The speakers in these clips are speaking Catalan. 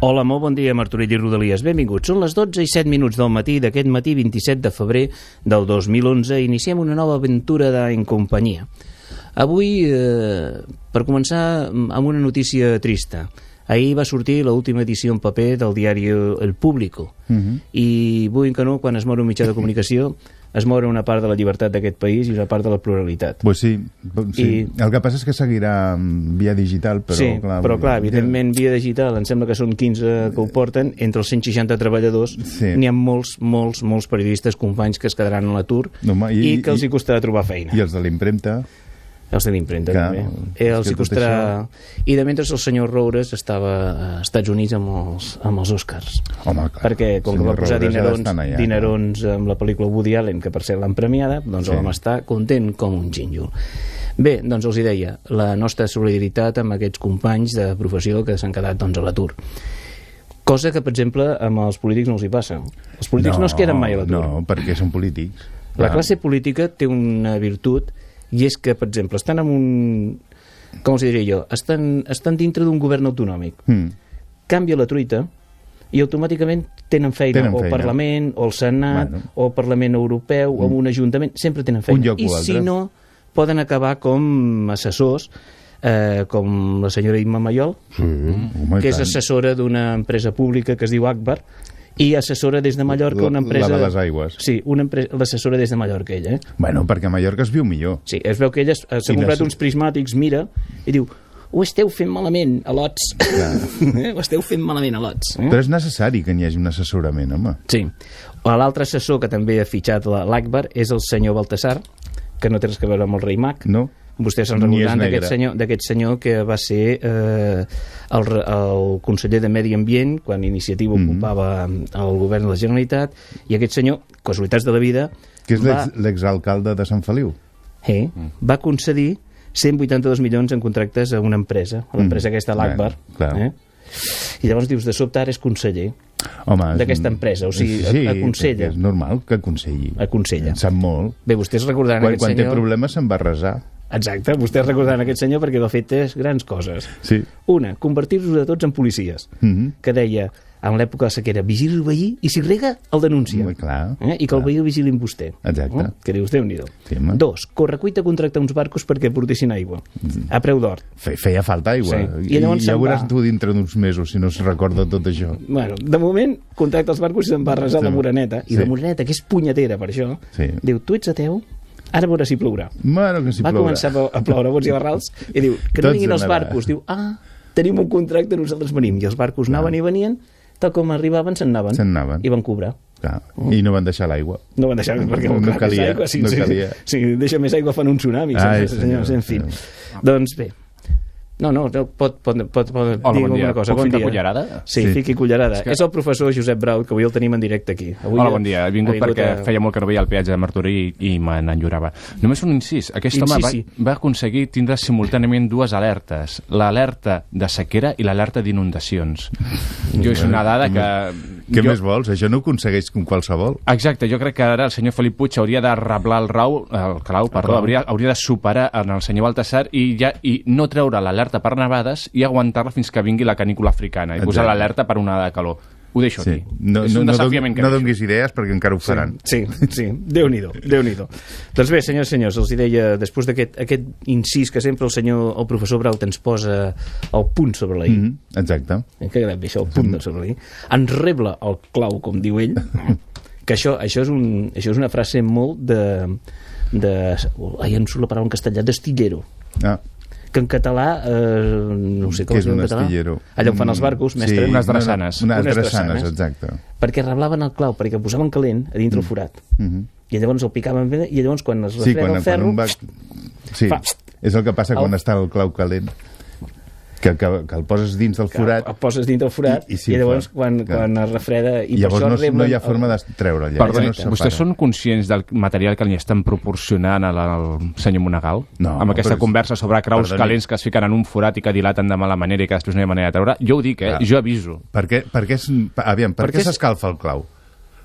Hola, molt bon dia, Martorell i Rodalies. Benvinguts. Són les 12 i 7 minuts del matí d'aquest matí 27 de febrer del 2011. Iniciem una nova aventura d'En Companyia. Avui, eh, per començar, amb una notícia trista. Ahir va sortir l'última edició en paper del diari El Público. Uh -huh. I vull que no, quan es mor un mitjà de comunicació, es mor una part de la llibertat d'aquest país i una part de la pluralitat. Pues sí, sí. I... el que passa és que seguirà via digital, però... Sí, clar, però clar, evidentment, via digital, em sembla que són 15 que ho porten, entre els 160 treballadors sí. n'hi ha molts, molts, molts periodistes, companys que es quedaran a l'atur no, i, i que els hi costarà trobar feina. I els de l'impremta els de l'impremta també eh, els hi costarà... Això... i de mentre el senyor Roures estava als Estats Units amb els, amb els Oscars Home, clar. perquè com que va posar dinerons, allà, dinerons no? amb la pel·lícula Woody Allen que per ser l'han premiada doncs sí. l'home està content com un gínjol Bé, doncs els hi deia, la nostra solidaritat amb aquests companys de professió que s'han quedat doncs, a l'atur. Cosa que, per exemple, amb els polítics no els hi passa. Els polítics no, no es queden mai a l'atur. No, perquè són polítics. La classe política té una virtut i és que, per exemple, estan en un... Com us diria jo? Estan, estan dintre d'un govern autonòmic. Mm. Canvia la truita i automàticament tenen feina, tenen o feina. Parlament, o el Senat, bueno. o el Parlament Europeu, mm. o un Ajuntament, sempre tenen feina. I si no, poden acabar com assessors eh, com la senyora Imma Mayol, sí, que és assessora d'una empresa pública que es diu Akbar, i assessora des de Mallorca una empresa... La de les aigües. Sí, una empresa, l'assessora des de Mallorca, ella. Eh? Bueno, perquè a Mallorca es viu millor. Sí, es veu que ella s'ha comprat les... uns prismàtics, mira, i diu ho esteu fent malament, a lots. eh? ho esteu fent malament, a lots. Eh? Però és necessari que n'hi hagi un assessorament, home. Sí. L'altre assessor que també ha fitxat l'Akbar és el senyor Baltasar, que no té res a veure amb el rei Mac. No. Vostès se'n recordaran d'aquest senyor, senyor que va ser eh, el, el conseller de Medi Ambient quan Iniciativa mm -hmm. ocupava el govern de la Generalitat i aquest senyor, casualitats de la vida... Que és l'exalcalde de Sant Feliu. Eh, mm. Va concedir 182 milions en contractes a una empresa, a l'empresa mm. aquesta, l'Akbar. Eh? I llavors dius, de sobte ara és conseller d'aquesta empresa, o sigui, sí, aconsella. és normal que aconselli. Aconsella. Sap molt. Bé, vostès recordaran quan, aquest quan senyor... Quan té problemes se'n va resar. Exacte, vostès recordaran aquest senyor perquè va fer tres grans coses. Sí. Una, convertir-los a tots en policies, mm -hmm. que deia, en l'època de sequera, vigili el veí i si rega, el denuncia. Mm, clar, eh? I que clar. el veí el vigili amb vostè. Exacte. Eh? Que dius, Déu-n'hi-do. Sí, Dos, correcuita contractar uns barcos perquè portessin aigua, mm. a preu d'or. Fe, feia falta aigua. Sí. I, llavors I ja veuràs tu dintre d'uns mesos, si no es recorda tot això. Bueno, de moment, contracta els barcos i se'n va resar sí. la Moreneta. I sí. la Moreneta, que és punyetera per això, sí. diu, tu ets ateu, ara veurà si plourà. Bueno, que si Va plourà. començar a ploure bots i barrals i diu, que no Tots vinguin els barcos. Diu, ah, tenim un contracte, nosaltres venim. I els barcos anaven i venien, tal com arribaven, se'n anaven. Se'n anaven. I van cobrar. Clar. I no van deixar l'aigua. No van deixar, perquè No clar, calia, aigua, si, no si, calia. si, deixa més aigua fan un tsunami, Ai, senyors, senyors, senyor, en fi. senyor. Doncs bé, no, no, no, pot, pot, pot, pot Hola, dir bon dia. alguna cosa. Puc bon ficar dia. cullerada? Sí, Sí. fiqui cullerada. És que- és el professor Josep Braut, que avui el tenim en directe aquí. Avui Hola, bon dia. He vingut, perquè a- feia molt que no veia el peatge de Martorell i, i me n'enllorava. Només un incís. Aquest home va, Incisi. va aconseguir tindre simultàniament dues alertes. L'alerta de sequera i l'alerta d'inundacions. Jo és una dada que... Què jo, més vols? Això no ho aconsegueix com qualsevol. Exacte, jo crec que ara el senyor Felip Puig hauria de reblar el rau, el clau, perdó, hauria, hauria de superar en el senyor Baltasar i, ja, i no treure l'alerta per nevades i aguantar-la fins que vingui la canícula africana i posar Exacte. l'alerta per una de calor. Ho deixo Sí. aquí. No, és no, un no, desafiament no deixo. donguis idees perquè encara ho faran. Sí, sí, Déu-n'hi-do, déu nhi déu Doncs bé, senyors i senyors, els deia, després d'aquest aquest incís que sempre el senyor, el professor Braut ens posa el punt sobre la i, Mm -hmm. Exacte. eh, que agradat això, el punt sobre la i, ens rebla el clau, com diu ell, que això, això, és, un, això és una frase molt de... de ai, em surt la paraula en castellà, d'estillero Ah, que en català, eh, no sé com es és diu en català astillero? allà on fan els barcos, Sí, mestre Unes no, no, drassanes. Unes Unes drassanes, exacte. perquè reblaven el clau, perquè posaven calent a dintre el forat Mm -hmm. i llavors el picaven bé i llavors quan es Sí, refreda quan, el ferro quan va... Sí, fa- és el que passa quan El- està el clau calent. Que, que, que el poses dins del que forat el poses dintre el forat I- i, i llavors quan, Clar. quan es refreda i, i llavors per no, això reblen no hi ha el- forma de treure'l. Perdó, no es separa. vostès són conscients del material que li estan proporcionant al, al senyor Monagal? No, amb aquesta però- conversa sobre craus perdoni. calents que es fiquen en un forat i que dilaten de mala manera i que després no hi ha manera de treure? Jo ho dic, eh? Clar. Jo aviso. Per què, per què, és, aviam, per, Perquè què és- s'escalfa el clau?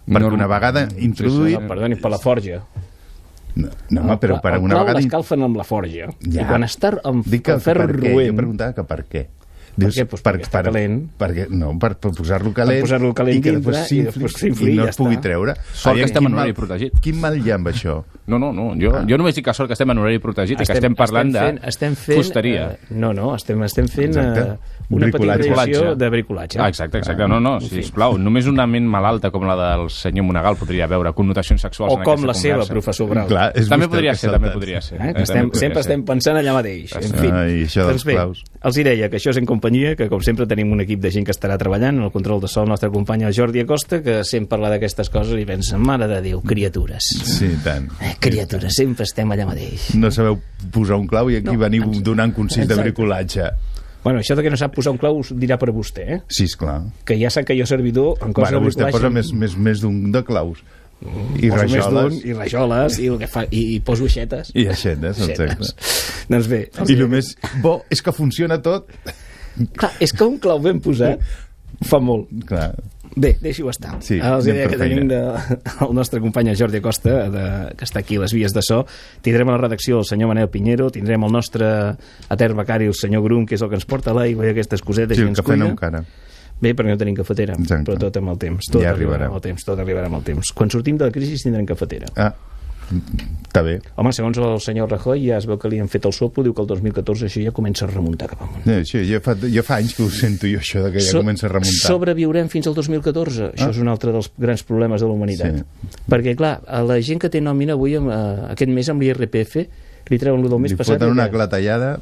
Perquè No, una vegada introduït... no, perdoni, per la forja No, no home, però per el una clau vegada... l'escalfen amb la forja Ja. i quan està amb Dic que el ferro per què, jo roent preguntava que per què. Per què? Pues perquè està calent. Perquè, no, per, per posar-lo calent, Per posar-lo calent i que dintre després s'infli i i no ja es pugui està. treure. Sort que estem en horari mal- protegit. Quin mal hi ha amb això? No, no, no. Jo, jo només dic que sort que estem en horari protegit i que estem parlant de fent, estem fent, fusteria. Eh, no, no, estem, estem fent Exacte. eh, una Bricolatge. petita edició de bricolatge. Ah, exacte, exacte. No, no, sisplau. Només una ment malalta com la del senyor Monagal podria veure connotacions sexuals O en com aquesta la seva, professor Brau. Clar, és També podria ser, també podria ser. Eh? Que estem, també podria sempre ser. estem pensant allà mateix. En fi, Ai, això doncs bé, claus. els hi deia que això és en companyia, que com sempre tenim un equip de gent que estarà treballant, en el control de so el nostre company el Jordi Acosta, que sempre parla d'aquestes coses i pensa, mare de Déu, criatures. Sí, tant. Eh, criatures, sempre estem allà mateix. No sabeu posar un clau i aquí No, veniu ens- donant consell de Exacte. bricolatge. Bueno, això de que no sap posar un clau us dirà per vostè, eh? Sí, esclar. Que ja sap que jo servidor en coses Bueno, vostè posa més, més, més d'un de claus. I poso més d'un, rajoles. i rajoles, i, el que fa, i, i poso aixetes. I aixetes, exacte. Doncs bé, I el més bo és que funciona tot. Clar, és que un clau ben posat fa molt. Clar. Bé, deixi-ho estar. Sí, Els idea que tenim de, el nostre company el Jordi Acosta, de, que està aquí a les vies de so. Tindrem a la redacció el senyor Manel Pinheiro, tindrem el nostre Ater Becari, el senyor Grum, que és el que ens porta l'aigua i aquestes cosetes Sí, i el ens cafè no cuida. encara. Bé, perquè no tenim cafetera, Exacte. però tot amb el temps. Tot Ja arribarà. amb el temps, tot arribarà amb el temps. Quan sortim de la crisi tindrem cafetera. Ah, està bé. Home, segons el senyor Rajoy, ja es veu que li han fet el sopo, diu que el 2014 això ja comença a remuntar cap amunt. Eh, Això, ja, fa, ja fa anys que ho sento jo, això de que ja So- comença a remuntar. Sobreviurem fins al 2014? Això Ah. és un altre dels grans problemes de la humanitat. Perquè, clar, a la gent que té nòmina avui, amb, eh, aquest mes amb l'IRPF, li treuen el del mes Li passat. foten i una ja- clatellada...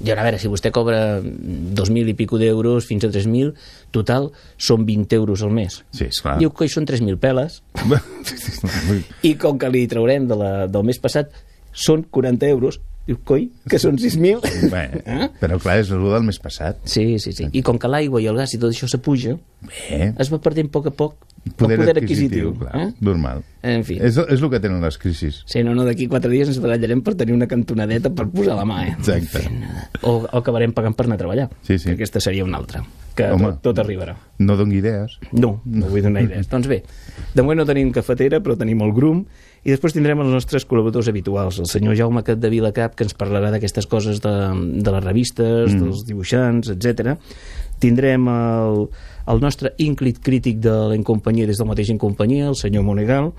Ara, a veure, si vostè cobra 2.000 i pico d'euros fins a 3.000, total, són 20 euros al mes. Sí, esclar. Diu que són 3.000 peles, i com que li traurem de la, del mes passat, són 40 euros. Diu, coi, que són 6.000. Bé, Eh? però clar, és el del mes passat. Sí, sí, sí. I com que l'aigua i el gas i tot això s'apuja, Bé, es va perdent a poc a poc poder, el poder adquisitiu, adquisitiu. clar, eh? normal. En fi. És, és el que tenen les crisis. Sí, no, no, d'aquí quatre dies ens barallarem per tenir una cantonadeta per posar la mà, eh? Exacte. En fin, o, o acabarem pagant per anar a treballar. Sí, sí. Que aquesta seria una altra. Que Home. tot, tot arribarà. No doni idees. No, no vull donar idees. doncs bé, de moment no tenim cafetera, però tenim el grum, i després tindrem els nostres col·laboradors habituals, el senyor Jaume Cat de Vilacap, que ens parlarà d'aquestes coses de, de les revistes, mm. dels dibuixants, etc. Tindrem el, el nostre ínclit crític de l'Encompanyia des del mateix Encompanyia, el senyor Monegal,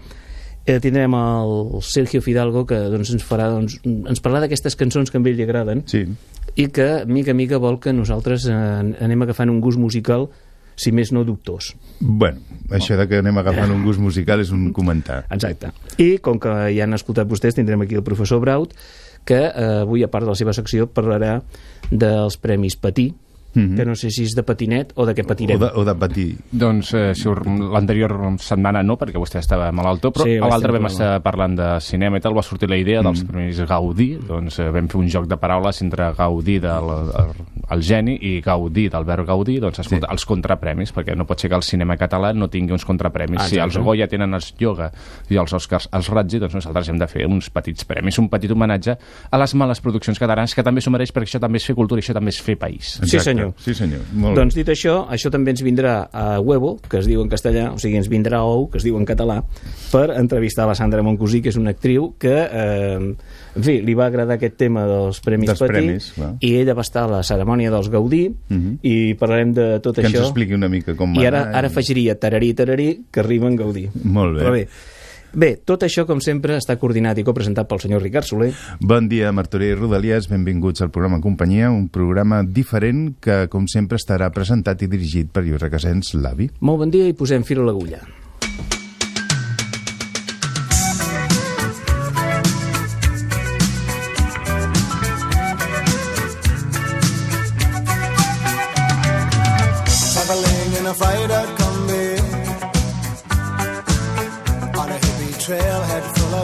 eh, tindrem el Sergio Fidalgo que doncs, ens farà doncs, ens parlarà d'aquestes cançons que a ell li agraden Sí. i que mica a mica vol que nosaltres eh, anem agafant un gust musical si més no dubtós Bueno, això de que anem agafant un gust musical és un comentar. Exacte. I com que ja han escoltat vostès, tindrem aquí el professor Braut, que eh, avui, a part de la seva secció, parlarà dels Premis Patí, Mhm. que no sé si és de patinet o de què O patirem. de, o de patir. Doncs eh, si l'anterior setmana no, perquè vostè estava malaltó, però Sí, sí, l'altre vam estar parlant de cinema i tal, va sortir la idea dels Premis Gaudí, doncs eh, vam fer un joc de paraules entre Gaudí del el, el geni i Gaudí d'Albert Gaudí, doncs escolta, els contrapremis, perquè no pot ser que el cinema català no tingui uns contrapremis. Ah, si exacte. els Goya tenen els Yoga i els Oscars els Ratzi, doncs nosaltres hem de fer uns petits premis, un petit homenatge a les males produccions catalanes, que també s'ho mereix perquè això també és fer cultura i això també és fer país. Sí, senyor. Sí, senyor. Molt Doncs dit això, això també ens vindrà a Huevo, que es diu en castellà, o sigui, ens vindrà a Ou, que es diu en català, per entrevistar la Sandra Moncosí, que és una actriu que, eh, en fi, li va agradar aquest tema dels Premis Dels Patí, premis, clar. i ella va estar a la cerimònia dels Gaudí, Mhm. i parlarem de tot Que ens això. expliqui una mica com I va ara, anar ara afegiria tararí, tararí, que arriba en Gaudí. Molt bé. Però bé, bé, tot això, com sempre, està coordinat i copresentat pel senyor Ricard Soler. Bon dia, Martorell i Rodalies, benvinguts al programa Companyia, un programa diferent que, com sempre, estarà presentat i dirigit per Lluís Requesens, l'avi. Molt bon dia i posem fil a l'agulla. traveling in a fighter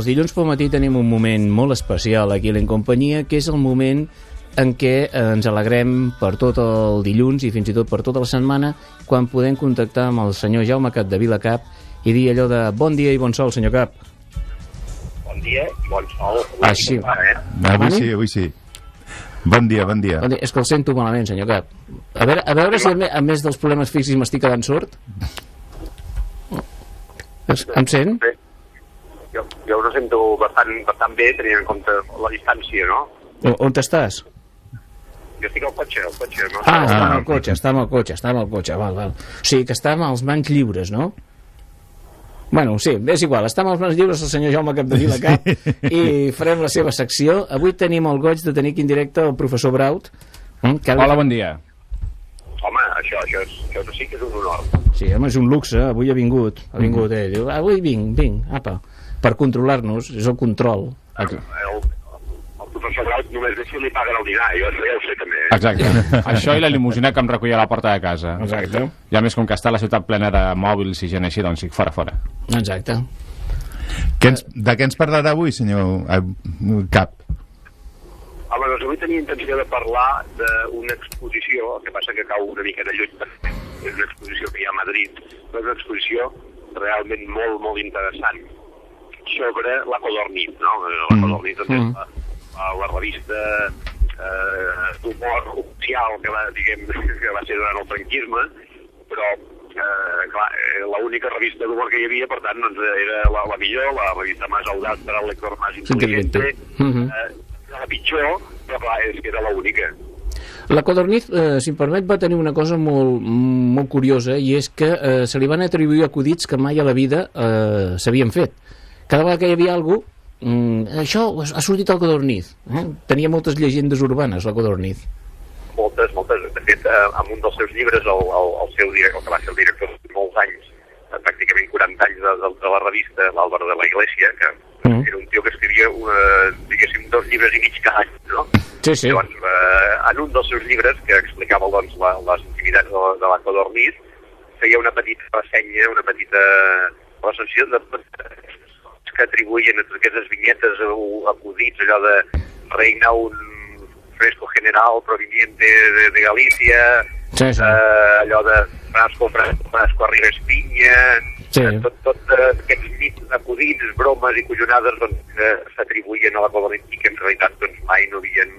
Els dilluns pel matí tenim un moment molt especial aquí a la companyia, que és el moment en què eh, ens alegrem per tot el dilluns i fins i tot per tota la setmana quan podem contactar amb el senyor Jaume Cap de Vilacap i dir allò de bon dia i bon sol, senyor Cap. Bon dia i bon sol. Així. Eh? Avui sí, avui sí. Bon dia, bon dia. Bon dia. És que el sento malament, senyor Cap. A veure, a veure si a me- a més dels problemes físics m'estic quedant sord. Es, em sent? Bé, jo, jo us sento bastant, bastant bé tenint en compte la distància, no? O, on estàs? Jo estic al cotxe, al cotxe. No? Ah, està Ah. el cotxe, està amb el cotxe, està amb el cotxe, val, val. O sigui, que està amb els mans lliures, no? Bueno, sí, és igual, està amb els mans lliures el senyor Jaume Capdevila Cap i farem la seva secció. Avui tenim el goig de tenir aquí en directe el professor Braut. eh, Que Hola, bon dia. Home, això, això, és, això sí que és un honor. Sí, home, és un luxe, avui ha vingut. Ha vingut, eh? Diu, avui vinc, vinc, apa. Per controlar-nos, és el control. El, el professor Braut només ve si li paguen el dinar, jo, ja ho sé també. eh? Exacte. Això i la limusina que em recollia a la porta de casa. Exacte. I a més, com que està la ciutat plena de mòbils i gent així, doncs sí, fora, fora. Exacte. Què ens, de què ens parlarà avui, senyor eh, Cap? Home, doncs avui tenia intenció de parlar d'una exposició, el que passa que cau una mica de lluny, perquè és una exposició que hi ha a Madrid, però és una exposició realment molt, molt interessant sobre la Codornit, no? La Mm. Codornit també és la, la, la revista eh, d'humor oficial que va, diguem, que va ser durant el franquisme, però eh, clar, eh, l'única revista d'humor que hi havia, per tant, doncs, era la, la millor, la revista més audaz per al lector més intel·ligente, Mhm. eh, la pitjor, però clar, és que era l'única. La Codorniz, eh, si em permet, va tenir una cosa molt, molt curiosa i és que eh, se li van atribuir acudits que mai a la vida eh, s'havien fet. Cada vegada que hi havia alguna cosa, mm, això ha sortit al Codorniz. Eh? Tenia moltes llegendes urbanes, la Codorniz. moltes, moltes. De fet, eh, en un dels seus llibres, el, el, el seu director, el que va ser el director de molts anys, eh, pràcticament 40 anys de, de, de la revista, l'Àlvaro de la Iglesia, que Mm. era un tio que escrivia, una, diguéssim, dos llibres i mig cada any, no? Sí, sí. Llavors, eh, en un dels seus llibres, que explicava doncs, la, les intimitats de, de la Codorniz, feia una petita ressenya, una petita recensió de que atribuïen a totes aquestes vinyetes o acudits, allò de reina un fresco general proveniente de, de Galícia, Sí, sí. eh, allò de Frasco, Frasco, Frasco arriba Espinya, Sí. eh, tot, tot eh, aquests mits, acudits, bromes i collonades doncs, que s'atribuïen a la i que en realitat doncs, mai no havien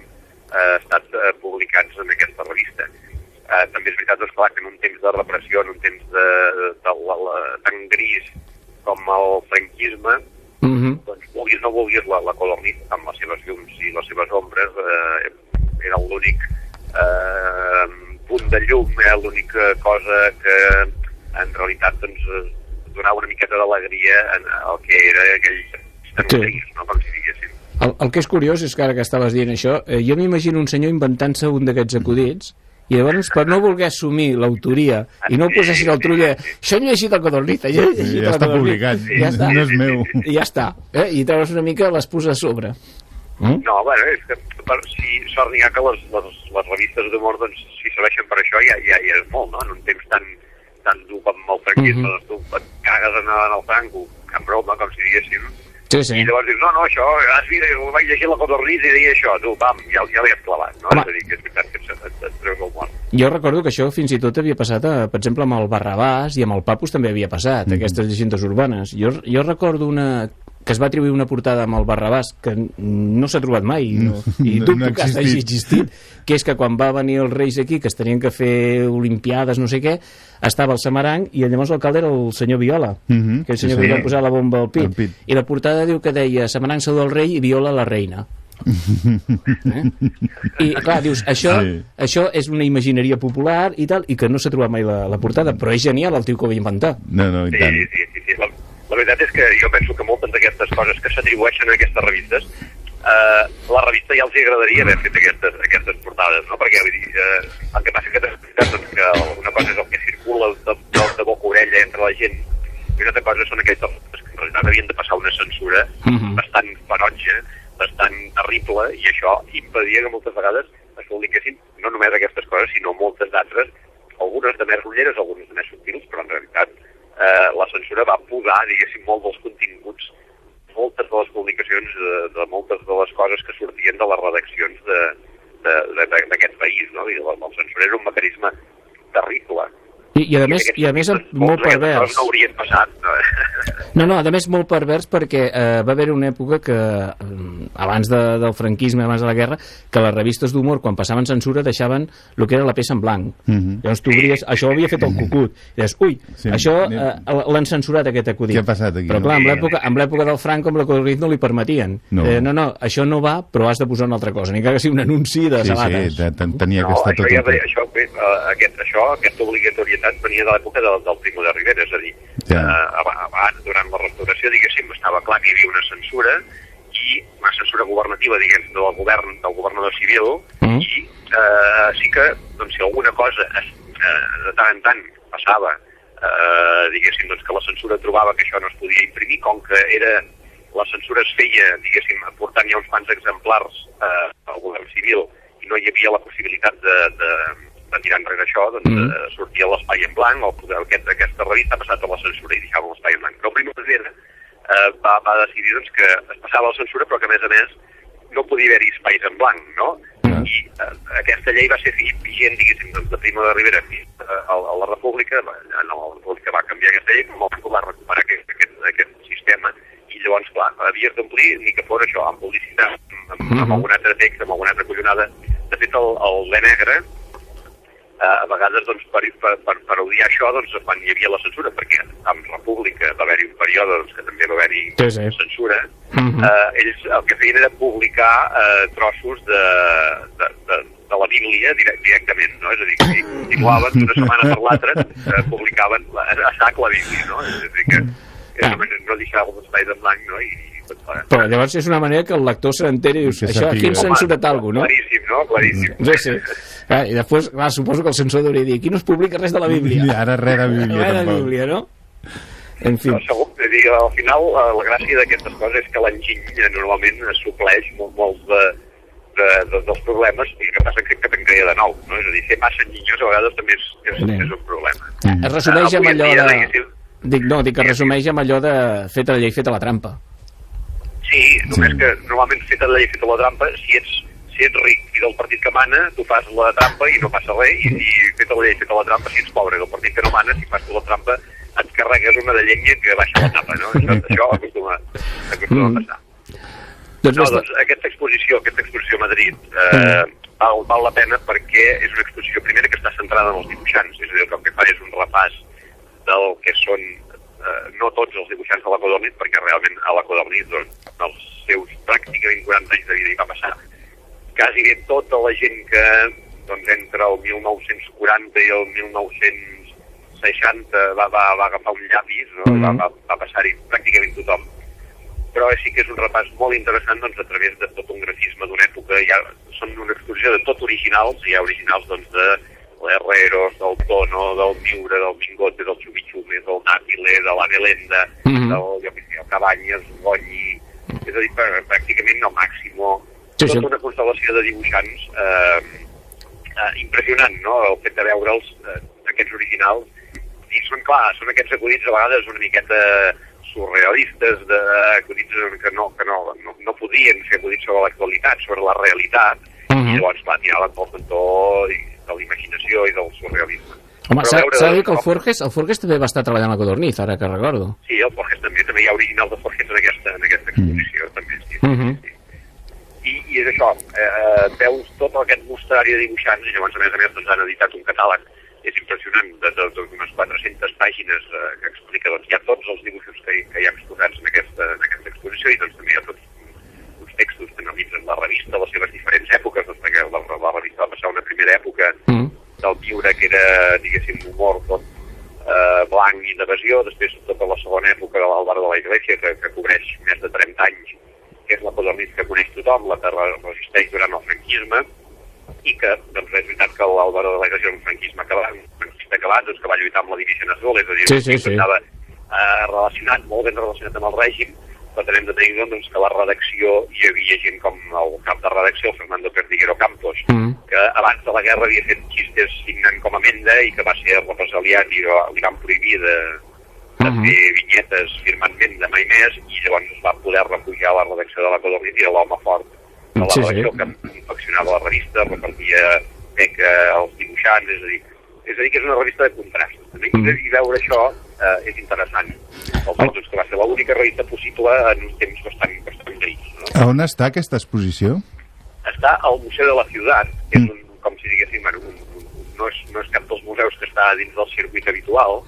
eh, estat eh, publicats en aquesta revista. Eh, també és veritat doncs, clar, que en un temps de repressió, en un temps de, de, la, la, tan gris com el franquisme, Mm -hmm. doncs, vulguis o no vulguis, la, la Codorniz, amb les seves llums i les seves ombres, eh, era l'únic eh, punt de llum, era l'única cosa que en realitat doncs, eh, donava una miqueta d'alegria el que era aquell estenoteis, no? com si diguéssim. El, el que és curiós és que ara que estaves dient això, eh, jo m'imagino un senyor inventant-se un d'aquests acudits i llavors per no voler assumir l'autoria i no posessin el trull això no he llegit el Codorniz, jo he llegit Ja està Codorniz". publicat, ja està, no és meu. i ja està eh? i treus una mica les poses a sobre mm? No, bueno, és que per, si sort n'hi ha que les, les, les revistes d'humor, doncs, si serveixen per això, ja, ja, ja és molt, no? En un temps tan, tan dur com el franquisme, Mhm. doncs tu et cagues en, en el franco, en broma, com si diguéssim, sí, I sí. llavors dius, no, no, això, has vist, ho vaig llegir la Codorniz i deia això, tu, pam, ja, ja l'hi has clavat, no? Home. És a dir, que és veritat que et, et, et treus el mort. Jo recordo que això fins i tot havia passat, a, per exemple, amb el Barrabàs i amb el Papus també havia passat, Mhm. aquestes llegendes urbanes. Jo, jo recordo una que es va atribuir una portada amb el Barrabàs que no s'ha trobat mai i, no, i No- dubto no ha que hagi existit que és que quan va venir els Reis aquí que es tenien que fer olimpiades no sé què estava el Samaranc i llavors l'alcalde era el senyor Viola Mhm, que el sí, senyor sí. que li va posar la bomba al pit. Pit. i la portada diu que deia Samaranc saluda el rei i Viola la reina eh? i clar, dius, això, Sí. sí. això és una imagineria popular i tal, i que no s'ha trobat mai la, la portada, però és genial el tio que ho va inventar No, no, i Sí, tant. sí, sí, sí, sí. La veritat és que jo penso que moltes d'aquestes coses que s'atribueixen a aquestes revistes eh, la revista ja els agradaria haver fet aquestes, aquestes portades, no? Perquè vull dir, eh, el que passa que doncs, que una cosa és el que circula de, de, de boca orella entre la gent i una altra cosa són aquells que en realitat havien de passar una censura Mhm. bastant ferotge, bastant terrible, i això impedia que moltes vegades es publiquessin no només aquestes coses, sinó moltes d'altres, algunes de més grolleres, algunes de més subtils, però en realitat eh, la censura va podar, diguéssim, molt dels continguts, moltes de les publicacions, de, de moltes de les coses que sortien de les redaccions d'aquest país, no? I la, la censura era un mecanisme terrible. I, i a més, i a més molt pervers. No haurien passat. No? No, no, a més molt pervers perquè eh, va haver una època que, eh, abans de, del franquisme, abans de la guerra, que les revistes d'humor, quan passaven censura, deixaven el que era la peça en blanc. Mhm. Mm Llavors tu obries, això ho havia fet el cucut. I deies, ui, Sí, això eh, l'han censurat aquest acudit. Què ha passat aquí, Però no? clar, en l'època, del Franco, amb l'acudit no li permetien. No. Eh, no, no, això no va, però has de posar una altra cosa. Ni que sigui un anunci de Sí, sí, sabates. te- te- tenia que No, estar això, tot ja, això, bé, eh, aquest, això, aquesta obligatorietat venia de l'època del, del Primo de Rivera, és a dir, Ja. eh, aba- abans, durant la restauració, diguéssim, estava clar que hi havia una censura i una censura governativa, diguem, del govern, del governador civil, Mm. i eh, sí que, doncs, si alguna cosa es, eh, de tant en tant passava, eh, diguéssim, doncs, que la censura trobava que això no es podia imprimir, com que era la censura es feia, diguéssim, portant ja uns quants exemplars eh, al govern civil i no hi havia la possibilitat de, de, de tirar enrere això, doncs Mm. mm. eh, sortia l'espai en blanc, o poder, aquest, aquesta revista ha passat a la censura i deixava l'espai en blanc. Però el primer Rivera eh, va, va decidir doncs, que es passava la censura, però que a més a més no podia haver-hi espais en blanc, no? Ah. I eh, aquesta llei va ser vigent, diguéssim, doncs, de Primo de Rivera fins a, a, a la República, en la República va canviar aquesta llei, però el va recuperar aquest, aquest, aquest sistema. I llavors, clar, havies d'omplir ni que fos això, amb publicitat, amb, amb, amb Mhm. algun altre text, amb alguna altra collonada. De fet, el, el Le Negre, eh, a vegades doncs, per, per, per, per odiar això doncs, quan hi havia la censura, perquè amb República va haver-hi un període doncs, que també va haver-hi Sí, sí. censura, Mhm. eh, ells el que feien era publicar eh, trossos de, de, de, de la Bíblia direct, directament, no? És a dir, que si continuaven d'una setmana per l'altra, eh, publicaven la, a sac la Bíblia, no? És a dir, que, que Ah. no, deixava els espais en blanc, no? I, Però llavors és una manera que el lector se n'enteri i dius, Que això aquí han censurat alguna cosa, no? Claríssim, no? Claríssim. Sí, sí. Ah, I després, clar, suposo que el censor hauria de dir aquí no es publica res de la Bíblia. I ara res de Bíblia, Res de. Bíblia, no? En fi. Però segur, dir, al final, eh, la gràcia d'aquestes coses és que l'enginy eh, normalment supleix molt, molts de, de, de, dels problemes i el que passa que, que te'n crea de nou, no? És a dir, ser massa enginyós a vegades també és, és, Sí. és un problema. Es resumeix Ah, amb allò de... Dic, no, dic que resumeix amb allò de feta la llei, feta la trampa. Sí, només Sí. que normalment feta la llei, feta la trampa, si ets, si ets ric i del partit que mana, tu fas la trampa i no passa res, i, i feta la llei, feta la trampa, si ets pobre del partit que no mana, si fas tu la trampa, et carregues una de llenya que baixa la tapa, no? Això, això acostuma, acostuma Mm. a passar. Doncs No, doncs aquesta exposició, aquesta exposició a Madrid, eh, val, val la pena perquè és una exposició primera que està centrada en els dibuixants, és a dir, el que fa és un repàs del que són eh, no tots els dibuixants de la Codornit, perquè realment a la Codornit, doncs, els seus pràcticament 40 anys de vida hi va passar quasi bé tota la gent que doncs, entre el 1940 i el 1960 va, va, va agafar un llapis, no? Mhm. va, va, va passar-hi pràcticament tothom però sí que és un repàs molt interessant doncs, a través de tot un grafisme d'una època. Ha, són una exposició de tot originals, hi ha originals doncs, de l'Herreros, del Tono, del Miura, del Mingote, del Chubichume, del Nátile, de la Belenda, Mhm. del jo sé, el Cabanyes, Goñi... És a dir, prà- pràcticament el Màximo. Sí, sí. Tota una constel·lació de dibuixants eh, eh, impressionant, no?, el fet de veure'ls, eh, aquests originals, i són, clar, són aquests acudits a vegades una miqueta surrealistes, de acudits que no, que no, no, no podien ser acudits sobre l'actualitat, sobre la realitat, Mhm. i llavors, clar, tiraven pel cantó i- de la imaginació i del surrealisme. Home, s'ha de dir que el Forges, el Forges també va estar treballant a la Codorniz, ara que recordo. Sí, el Forges també, també hi ha originals de Forges en aquesta, en aquesta exposició, també, sí. sí, Mhm. sí. I, I és això, eh, veus tot aquest mostrari de dibuixants i llavors, a més a més, doncs, han editat un catàleg és impressionant, d'unes 400 pàgines eh, que explica, doncs, hi ha tots els dibuixos que, hi- que hi ha exposats en aquesta, en aquesta exposició i doncs també hi ha tots uns textos que analitzen la revista, les seves diferents èpoques, doncs, perquè la, la revista va passar una primera època Mm. Del viure que era, diguéssim, humor tot eh, blanc i d'evasió, després tota la segona època de l'Alvaro de la Iglesia, que, que cobreix més de 30 anys, que és la modernista que coneix tothom, la que re- resisteix durant el franquisme, i que, doncs, és veritat que l'Alvaro de la Iglesia és un franquisme acabat, un franquista acabat, doncs, que va lluitar amb la Divisió Azul, és a dir, Sí, sí, sí. estava eh, relacionat, molt ben relacionat amb el règim, pretenem de tenir doncs, que la redacció hi havia gent com el cap de redacció, el Fernando Perdiguero Campos, Mm. que abans de la guerra havia fet xistes signant com a menda i que va ser represaliat i li van prohibir de, de Mhm. fer vinyetes firmant menda mai més i llavors es va poder refugiar a la redacció de la Codornit i l'home fort de la Sí, sí. redacció que confeccionava la revista, repartia beca als dibuixants, és a dir, és a dir que és una revista de contrast. Mhm. I veure això eh, és interessant. El fet doncs, que va ser l'única revista possible en un temps bastant, bastant gris. No? A on està aquesta exposició? està al Museu de la Ciutat, que és Mm. un, com si diguéssim, bueno, un, un, no, és, no és cap dels museus que està dins del circuit habitual,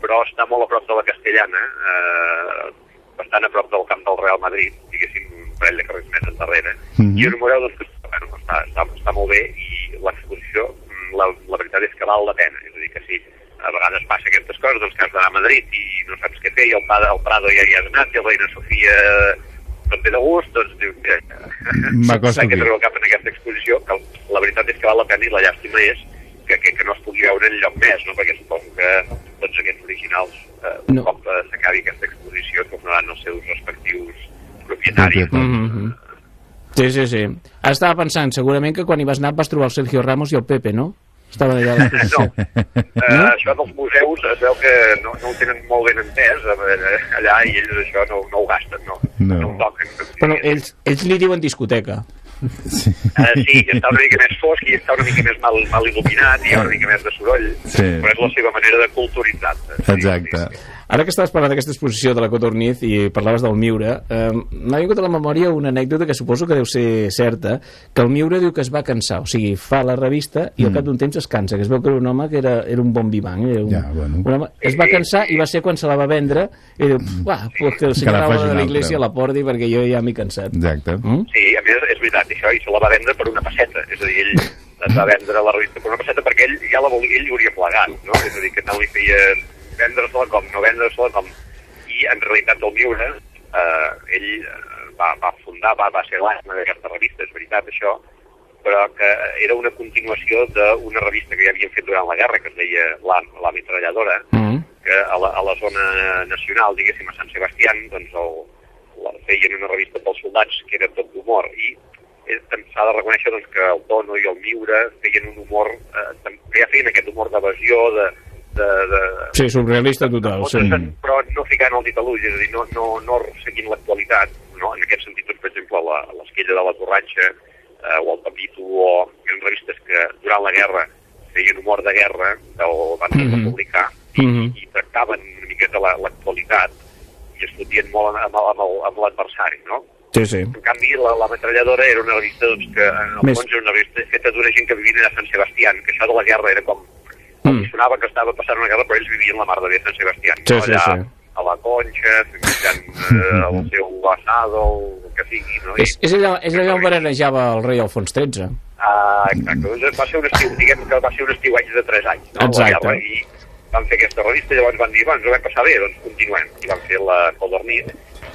però està molt a prop de la Castellana, eh, bastant a prop del camp del Real Madrid, diguéssim, un parell de carrers més endarrere. Mhm. I és un museu doncs, que bueno, està, està, està molt bé i l'exposició, mm, la, la veritat és que val la pena. És a dir, que si a vegades passa aquestes coses, doncs que has d'anar a Madrid i no saps què fer, i el, Prado, el Prado ja hi has anat, i la Reina Sofia ve de gust, doncs dius, mira, M'acosto s'ha que treure el cap en aquesta exposició, que la veritat és que val la pena i la llàstima és que, que, que no es pugui veure en lloc més, no? perquè suposo que tots aquests originals, eh, un No. cop eh, s'acabi aquesta exposició, tornaran als seus respectius propietaris. Propietat. Mm -hmm. Sí, sí, sí. Estava pensant, segurament que quan hi vas anar vas trobar el Sergio Ramos i el Pepe, no? Estaven allà a l'exposició. No, eh, això dels museus es veu que no, no ho tenen molt ben entès allà i ells això no, no ho gasten, no, No. no ho toquen. Però ells, ells li diuen discoteca. Sí, que està una mica més fosc i està una mica més mal, mal il·luminat i hi ha una mica més de soroll, Sí. però és la seva manera de culturitzar-se. Exacte. Ara que estaves parlant d'aquesta exposició de la Cotorniz i parlaves del Miura, eh, m'ha vingut a la memòria una anècdota que suposo que deu ser certa, que el Miura diu que es va cansar, o sigui, fa la revista i al cap d'un temps es cansa, que es veu que era un home que era, era un bon vivant, era un, Ja, bueno. un home, es va cansar i va ser quan se la va vendre i diu, uah, pues que el senyor la faci Álvaro de un la altre." Iglesia la porti perquè jo ja m'he cansat. Exacte. Mm? Sí, a més, és veritat, això, i se la va vendre per una passeta. És a dir, ell es va vendre la revista per una passeta perquè ell ja la volia, ell hauria plegat, no? És a dir, que no li feia vendre-se-la com, no vendre-se-la com. I en realitat el Miura, eh, ell eh, va, va fundar, va, va ser l'asma d'aquesta revista, és veritat això, però que era una continuació d'una revista que ja havien fet durant la guerra, que es deia La, la Metralladora, Mm. que a la, a la zona nacional, diguéssim, a Sant Sebastián, doncs el, la, feien una revista pels soldats que era tot d'humor i eh, s'ha de reconèixer doncs, que el Tono i el Miura feien un humor, eh, ja feien aquest humor d'evasió, de, de, de, Sí, surrealista total, sí. fotre's, però no ficant el dit a l'ull, és a dir, no, no, no seguint l'actualitat, no? en aquest sentit, doncs, per exemple, la, l'esquella de la Torratxa eh, o el Papito, o eren revistes que durant la guerra feien humor de guerra, o van Mhm. republicar, i, Mhm. i tractaven una miqueta la- l'actualitat i es fotien molt amb, amb, amb, l'adversari, no? Sí, sí. En canvi, la, la metralladora era una revista doncs, que, en el Més- fons, era una revista feta d'una gent que vivien a Sant Sebastián, que això de la guerra era com... Mm. Mm. Sonava que estava passant una guerra, però ells vivien la mar de bé Sant Sebastián. Sí, no? sí, Allà, sí. a la Conxa, menjant eh, el seu asado, el que sigui, no? És, és, allà, és allà on veranejava el rei Alfons XIII. Ah, exacte. Doncs va ser un estiu, diguem que va ser un estiu anys de 3 anys, no? Exacte. Guerra, I van fer aquesta revista llavors van dir, bueno, ens ho vam passar bé, doncs continuem. I van fer la Codornit,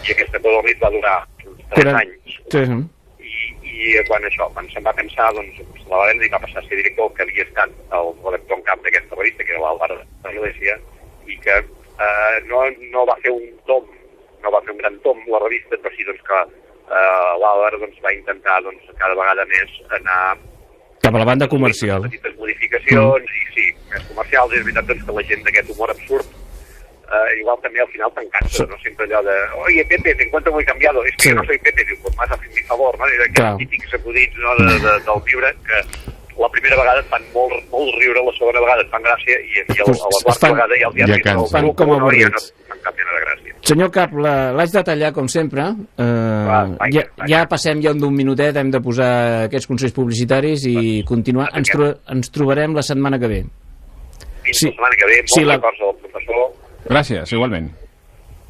i aquesta Codornit va durar uns 3 Quaran- anys. Sí, sí. I, quan això, quan se'n va pensar, doncs, la va vendre i va passar a ser director que havia estat el redactor en cap d'aquesta revista, que era l'Àlvaro de l'Iglésia, i que eh, no, no va fer un tom, no va fer un gran tom la revista, però sí doncs, que eh, l'Àlvaro doncs, va intentar doncs, cada vegada més anar Cap a la banda comercial. petites modificacions mm. i sí, més comercials, és veritat doncs, que la gent d'aquest humor absurd eh, igual també al final te'n cansa, no? Sempre allò de, oye, Pepe, ¿en cuánto muy cambiado? Es que Sí. yo no soy Pepe, diu, pues más a mi favor, no? I Clar. d'aquests típics acudits no, de, de, del viure que la primera vegada et fan molt, molt riure, la segona vegada et fan gràcia i, i a, la- a la Es quarta fan- vegada ja, ja, ja el cansa. Fan com no? No cap mena de gràcia. Senyor Cap, l'haig de tallar, com sempre. Uh, Va, vai, ja, vai. ja passem ja d'un minutet, hem de posar aquests consells publicitaris i continuar. Ens, tro ens trobarem la setmana que ve. Fins Sí. la setmana que ve, molts Sí, la- records al professor. Gràcies, igualment.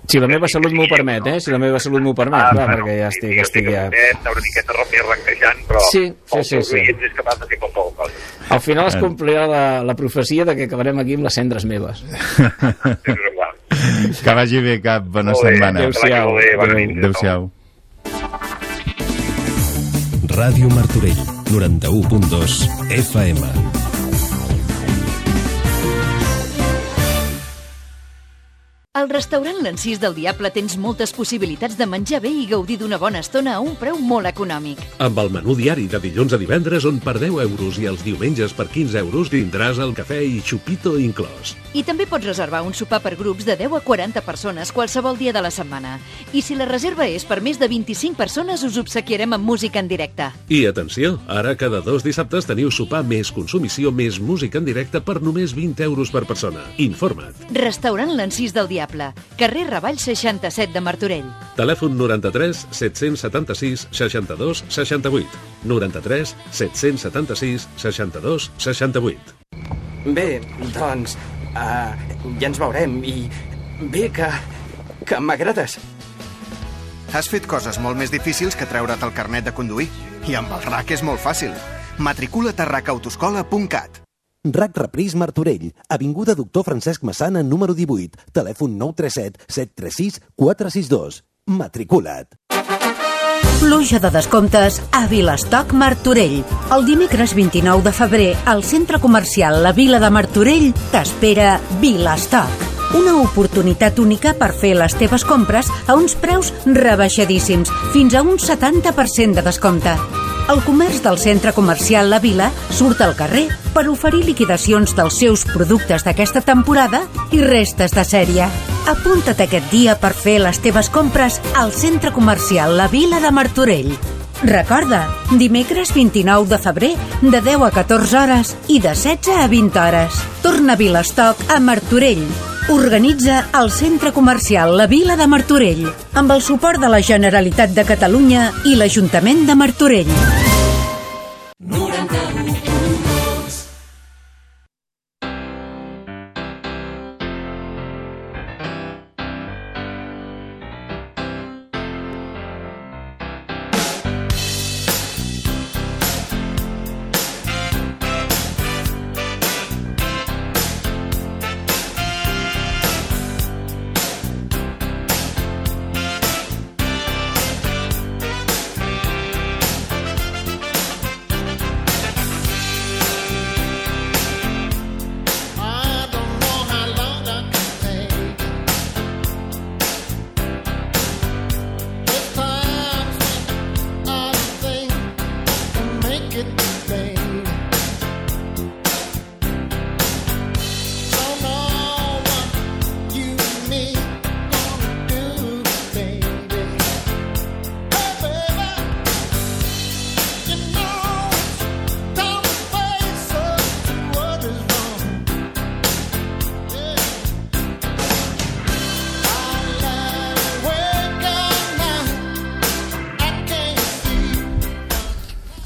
Si la meva salut m'ho permet, eh? Si la meva salut m'ho permet, clar, perquè ja estic, estic ja... Està una miqueta més arrenquejant, però Sí, sí, sí, sí. és capaç de fer qualsevol cosa. Al final es complirà la, la profecia de que acabarem aquí amb les cendres meves. Que vagi bé, cap. Bona Molt setmana. nit. Adéu-siau. Ràdio Martorell, 91.2 FM. Al restaurant L'Encís del Diable tens moltes possibilitats de menjar bé i gaudir d'una bona estona a un preu molt econòmic. Amb el menú diari de dilluns a divendres on per 10 euros i els diumenges per 15 euros tindràs el cafè i xupito inclòs. I també pots reservar un sopar per grups de 10 a 40 persones qualsevol dia de la setmana. I si la reserva és per més de 25 persones, us obsequiarem amb música en directe. I atenció, ara cada dos dissabtes teniu sopar més consumició més música en directe per només 20 euros per persona. Informa't. Restaurant L'Encís del Diable, carrer Ravall 67 de Martorell. Telèfon 93 776 62 68. 93 776 62 68. Bé, doncs, uh, ja ens veurem i bé que, que m'agrades. Has fet coses molt més difícils que treure't el carnet de conduir. I amb el RAC és molt fàcil. Matricula't a racautoescola.cat. RAC Repris Martorell, Avinguda Doctor Francesc Massana, número 18, telèfon 937 736 462. Matricula't. Pluja de descomptes a Vilastoc Martorell. El dimecres 29 de febrer, al centre comercial La Vila de Martorell t'espera Vilastoc. Una oportunitat única per fer les teves compres a uns preus rebaixadíssims, fins a un 70% de descompte. El comerç del centre comercial La Vila surt al carrer per oferir liquidacions dels seus productes d'aquesta temporada i restes de sèrie. Apunta't aquest dia per fer les teves compres al centre comercial La Vila de Martorell. Recorda, dimecres 29 de febrer, de 10 a 14 hores i de 16 a 20 hores. Torna a Vilastoc a Martorell. Organitza el Centre Comercial La Vila de Martorell, amb el suport de la Generalitat de Catalunya i l'Ajuntament de Martorell.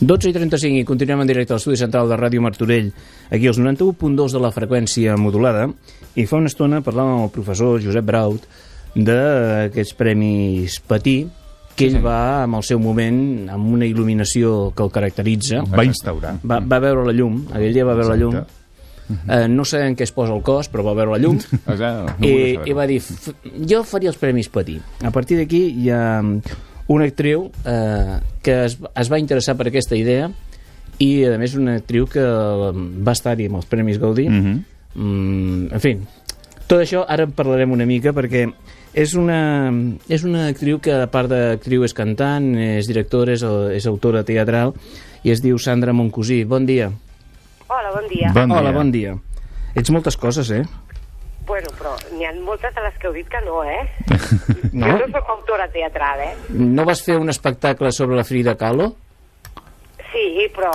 12 i 35 i continuem en directe a l'estudi central de Ràdio Martorell, aquí als 91.2 de la freqüència modulada, i fa una estona parlàvem amb el professor Josep Braut d'aquests premis Patí, que ell va, amb el seu moment, amb una il·luminació que el caracteritza... Va instaurar. Va, va veure la llum, aquell dia va veure la llum, Eh, no sé en què es posa el cos, però va veure la llum. Exacte, no i, i va dir, "F- jo faria els Premis Patí. A partir d'aquí hi ha una actriu eh, que es, es va interessar per aquesta idea i, a més, una actriu que va estar-hi amb els Premis Gaudí. Mhm. mm, en fi, tot això ara en parlarem una mica perquè és una, és una actriu que a part d'actriu és cantant, és directora, és, és autora teatral i es diu Sandra Moncosí. Bon dia. Hola, bon dia. Hola, bon dia. Ets moltes coses, eh? Bueno, però n'hi ha moltes de les que heu dit que no, eh? No? Jo no soc autora teatral, eh? No vas fer un espectacle sobre la Frida Kahlo? Sí, però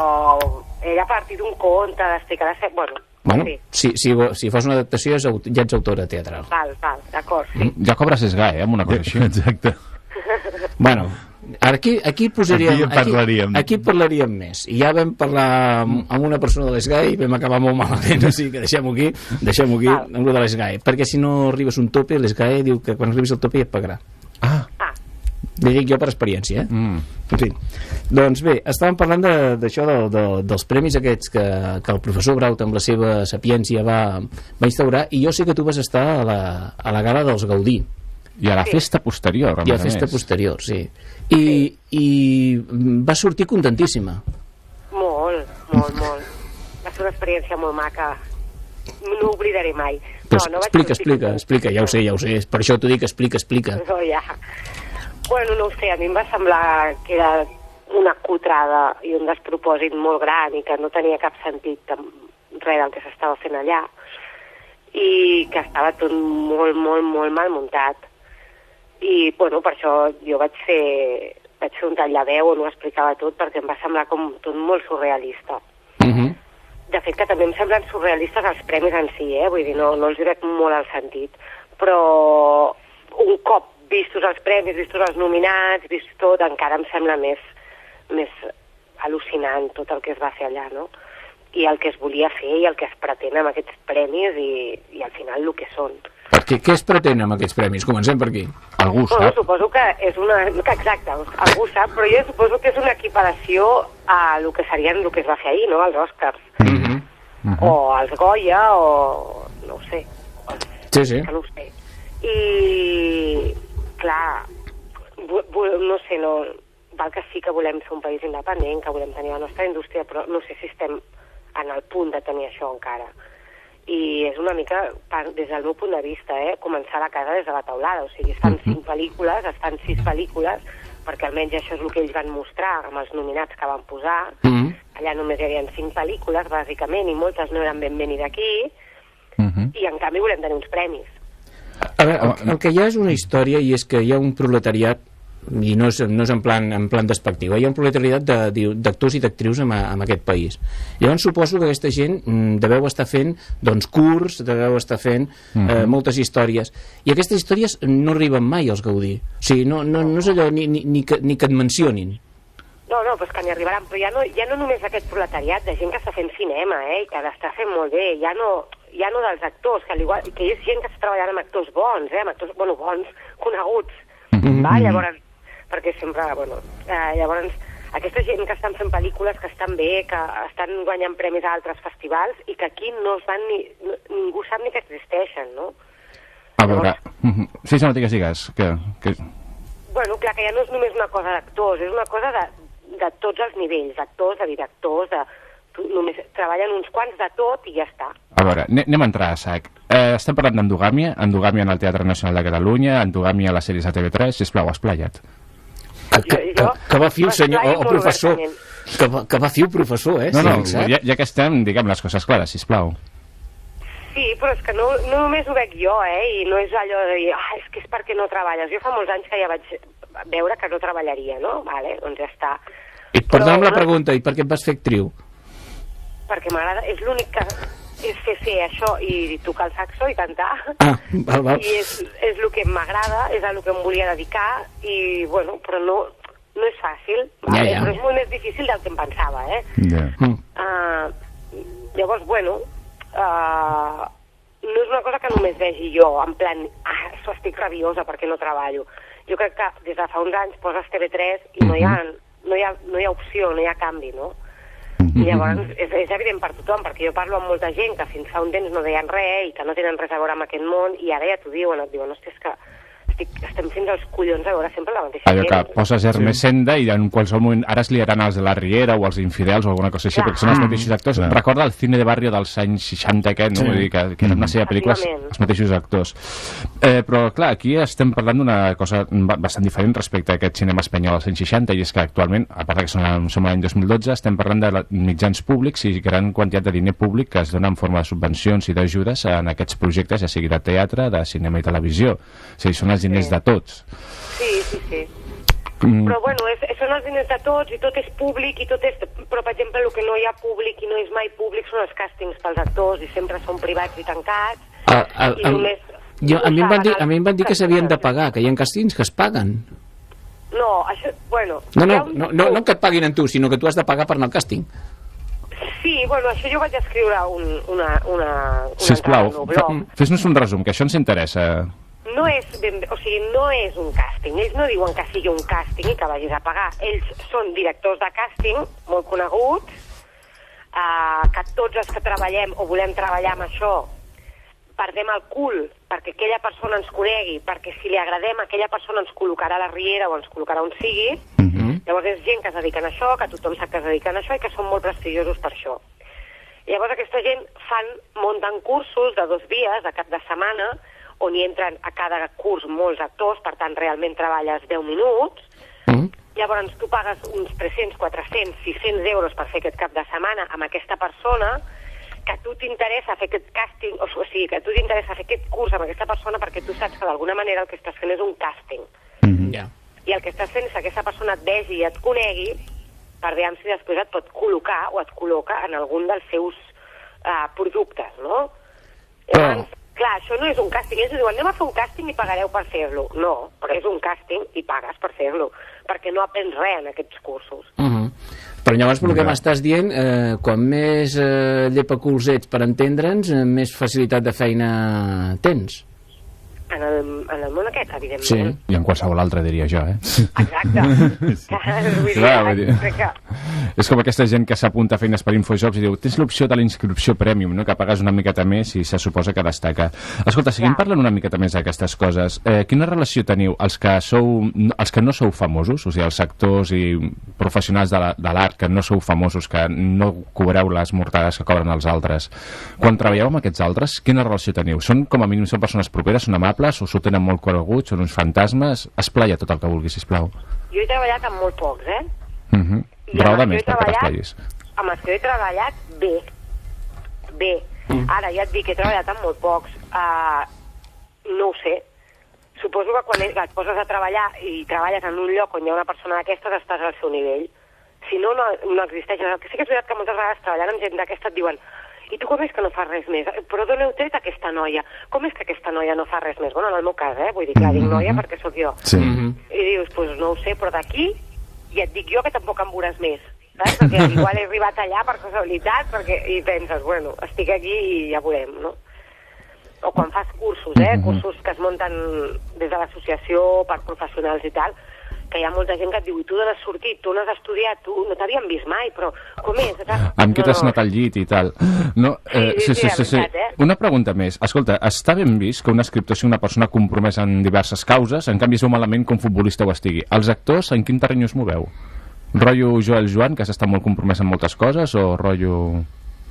era a partir d'un conte d'explicar... De... Bueno, Bueno, sí. si, si, si fos una adaptació és ja ets autora teatral. Val, val, d'acord, sí. Ja cobres SGAE, eh, amb una cosa així. Exacte. Bueno, aquí, aquí posaríem... Aquí parlaríem. Aquí, aquí parlaríem més. I ja vam parlar amb, amb una persona de l'ESGAI i vam acabar molt malament, o sigui que deixem-ho aquí, deixem aquí, amb lo de l'ESGAI. Perquè si no arribes un tope, l'ESGAI diu que quan arribis al tope ja et pagarà. Ah. Li dic jo per experiència, eh? Mm. En fi. Doncs bé, estàvem parlant de- d'això de, de, dels premis aquests que, que el professor Braut amb la seva sapiència va, va instaurar i jo sé que tu vas estar a la, a la gala dels Gaudí. I a la festa posterior, a I a més a festa més. posterior, sí. I, I va sortir contentíssima. Molt, molt, molt. Va ser una experiència molt maca. no ho oblidaré mai. Pues no, no vaig explica, sortir explica, explica, ja ho sé, ja ho sé. Per això t'ho dic, explica, explica. No, ja. Bueno, no ho sé, a mi em va semblar que era una cutrada i un despropòsit molt gran i que no tenia cap sentit res del que s'estava fent allà i que estava tot molt, molt, molt mal muntat. I, bueno, per això jo vaig fer, vaig fer un tall de veu on ho explicava tot perquè em va semblar com tot molt surrealista. Mhm. De fet, que també em semblen surrealistes els premis en si, eh? Vull dir, no, no els veig molt al sentit. Però un cop vistos els premis, vistos els nominats, vist tot, encara em sembla més, més al·lucinant tot el que es va fer allà, no? I el que es volia fer i el que es pretén amb aquests premis i, i al final el que són. Perquè què es pretén amb aquests premis? Comencem per aquí. Algú Bueno, suposo que és una... que Exacte, algú sap, però jo suposo que és una equiparació a el que serien el que es va fer ahir, no?, als Oscars. O als Goya, o... no ho sé. Sí, sí. No ho sé. I, clar, no sé, no... Val que sí que volem ser un país independent, que volem tenir la nostra indústria, però no sé si estem en el punt de tenir això encara. I és una mica, des del meu punt de vista, eh, començar la casa des de la taulada. O sigui, es fan cinc pel·lícules, es fan sis pel·lícules, perquè almenys això és el que ells van mostrar amb els nominats que van posar. Mhm. Allà només hi havia cinc pel·lícules, bàsicament, i moltes no eren ben bé ni d'aquí, i en canvi volem tenir uns premis. A veure, el, el que hi ha és una història i és que hi ha un proletariat i no és, no és en plan, en plan despectiu, hi ha un proletariat de- diu, d'actors i d'actrius en, en aquest país. Llavors suposo que aquesta gent mm, deveu estar fent doncs, curs, deveu estar fent eh, Mhm. moltes històries, i aquestes històries no arriben mai als Gaudí. O sigui, no, no, no és allò ni, ni, ni, que, ni que et mencionin. No, no, doncs que n'hi arribaran, però ja no, ja no només aquest proletariat de gent que està fent cinema, eh, i que l'està fent molt bé, ja no, ja no dels actors, que, al igual, que hi ha gent que està treballant amb actors bons, eh, amb actors, bueno, bons, coneguts, va? Llavors, perquè sempre, bueno, eh, llavors, aquesta gent que estan fent pel·lícules que estan bé, que estan guanyant premis a altres festivals i que aquí no es van ni, no, ningú sap ni que existeixen, no? A veure... Mhm. Sí, no digues, digues. Que, que... Bueno, clar, que ja no és només una cosa d'actors, és una cosa de, de tots els nivells, d'actors, de directors, de, només treballen uns quants de tot i ja està. A veure, ane- anem a entrar a sac. Eh, estem parlant d'endogàmia, endogàmia en el Teatre Nacional de Catalunya, endogàmia a les sèries de TV3, sisplau, esplaia't. Que, que, que, que va fiu, senyor, o, o professor. Que va, que va fiu, professor, eh? No, no, Sí, ja, ja que estem, diguem les coses clares, sisplau. Sí, però és que no, no només ho veig jo, eh? I no és allò de dir, ah, és que és perquè no treballes. Jo fa molts anys que ja vaig veure que no treballaria, no? Vale, doncs ja està. I perdona'm la Però- pregunta, i per què et vas fer actriu? Perquè m'agrada, és l'únic que és fer fer això i tocar el saxo i cantar. Ah, val, val. I és, és el que m'agrada, és a el que em volia dedicar i, bueno, però no, no és fàcil, Ja, vale? ja. però és molt més difícil del que em pensava, eh? Ja. Mm. Uh, llavors, bueno, uh, no és una cosa que només vegi jo, en plan, ah, estic rabiosa perquè no treballo. Jo crec que des de fa uns anys poses TV3 i no, hi ha, no, hi ha, no hi ha opció, no hi ha canvi, no? I llavors és, és evident per tothom, perquè jo parlo amb molta gent que fins fa un temps no deien res i que no tenen res a veure amb aquest món i ara ja t'ho diuen, et diuen, hòstia, és que estic, estem fins als collons a veure sempre la mateixa Allò que gent. poses Hermesenda i en qualsevol moment ara es liaran els de la Riera o els infidels o alguna cosa així, Clar. perquè són els mateixos actors. Clar. Recorda el cine de barrio dels anys 60 aquest, no? Sí. Vull dir que, que era una sèrie de pel·lícules, els mateixos actors. Eh, però, clar, aquí estem parlant d'una cosa ba- bastant diferent respecte a aquest cinema espanyol dels anys 60, i és que actualment, a part que som, som l'any 2012, estem parlant de la- mitjans públics i gran quantitat de diner públic que es dona en forma de subvencions i d'ajudes en aquests projectes, ja sigui de teatre, de cinema i televisió. O sigui, són els diners de tots. Sí, sí, sí. Mm. Però bueno, és, són els diners de tots i tot és públic i tot és... Però, per exemple, el que no hi ha públic i no és mai públic són els càstings pels actors i sempre són privats i tancats. El, el, I el, només... jo, a, mi em van dir, a mi em van dir que s'havien de pagar, que hi ha càstings que es paguen. No, això... Bueno... No, no, un- no, no, no que et paguin a tu, sinó que tu has de pagar per anar al càsting. Sí, bueno, això jo vaig escriure un, una, una, una Sisplau, meu blog. fes-nos un resum, que això ens interessa. No és, ben, bé- o sigui, no és un càsting. Ells no diuen que sigui un càsting i que vagis a pagar. Ells són directors de càsting molt coneguts, eh, que tots els que treballem o volem treballar amb això perdem el cul perquè aquella persona ens conegui, perquè si li agradem aquella persona ens col·locarà a la Riera o ens col·locarà on sigui. Llavors és gent que es dediquen a això, que tothom sap que es dediquen a això i que són molt prestigiosos per això. Llavors aquesta gent fan, munten cursos de dos dies, de cap de setmana, on hi entren a cada curs molts actors, per tant realment treballes 10 minuts, Llavors tu pagues uns 300, 400, 600 euros per fer aquest cap de setmana amb aquesta persona que a tu t'interessa fer aquest càsting, o sigui, que a tu t'interessa fer aquest curs amb aquesta persona perquè tu saps que d'alguna manera el que estàs fent és un càsting. Ja. I el que estàs fent és que aquesta persona et vegi i et conegui per veure si després et pot col·locar o et col·loca en algun dels seus uh, productes, no? Llavors, clar, això no és un càsting. Ells diuen, anem a fer un càsting i pagareu per fer-lo. No, però és un càsting i pagues per fer-lo, perquè no aprens res en aquests cursos. Uh -huh. Però llavors, pel que m'estàs dient, eh, quan més eh, llepaculs ets per entendre'ns, eh, més facilitat de feina tens. En el, en el món aquest, evidentment. Sí, i en qualsevol altre, diria jo, eh? Exacte. Vull dir, Clar, vull dir- que... És com aquesta gent que s'apunta a feines per Infojobs i diu tens l'opció de la inscripció Premium, no? que pagues una miqueta més i se suposa que destaca. Escolta, seguim parlant una miqueta més d'aquestes coses. Eh, quina relació teniu els que, sou, els que no sou famosos, o sigui, els actors i professionals de la- de l'art que no sou famosos, que no cobreu les mortades que cobren els altres? Quan treballeu amb aquests altres, quina relació teniu? Són, com a mínim, són persones properes, són amables, o s'ho tenen molt coneguts, són uns fantasmes? Esplaia tot el que vulguis, sisplau. Jo he treballat amb molt pocs, eh? I Raó amb de més perquè t'esplayis. Amb els que he treballat, bé. Bé. Ara ja et dic que he treballat amb molt pocs. Uh, no ho sé. Suposo que quan et poses a treballar i treballes en un lloc on hi ha una persona d'aquestes estàs al seu nivell. Si no, no, no existeix. El que sí que és veritat que moltes vegades treballant amb gent d'aquesta et diuen i tu com és que no fas res més? Però d'on heu tret aquesta noia? Com és que aquesta noia no fa res més? Bueno, en el meu cas, eh? Vull dir, clar, dic noia perquè sóc jo. Sí. I dius, doncs pues no ho sé, però d'aquí i et dic jo que tampoc em veuràs més. Saps? Perquè igual he arribat allà per casualitat perquè, i penses, bueno, estic aquí i ja veurem, no? O quan fas cursos, eh? Cursos que es munten des de l'associació per professionals i tal, que hi ha molta gent que et diu, tu d'on has sortit? Tu no has estudiat? Tu no t'havíem vist mai, però com és? Amb què No, t'has no. anat al llit i tal. No, eh, sí, sí, la veritat, eh? Una pregunta més. Escolta, està ben vist que un escriptor sigui una persona compromesa en diverses causes, en canvi es veu malament un futbolista ho estigui. Els actors, en quin terreny us moveu? Rotllo Joel Joan, que s'està molt compromès en moltes coses, o rotllo...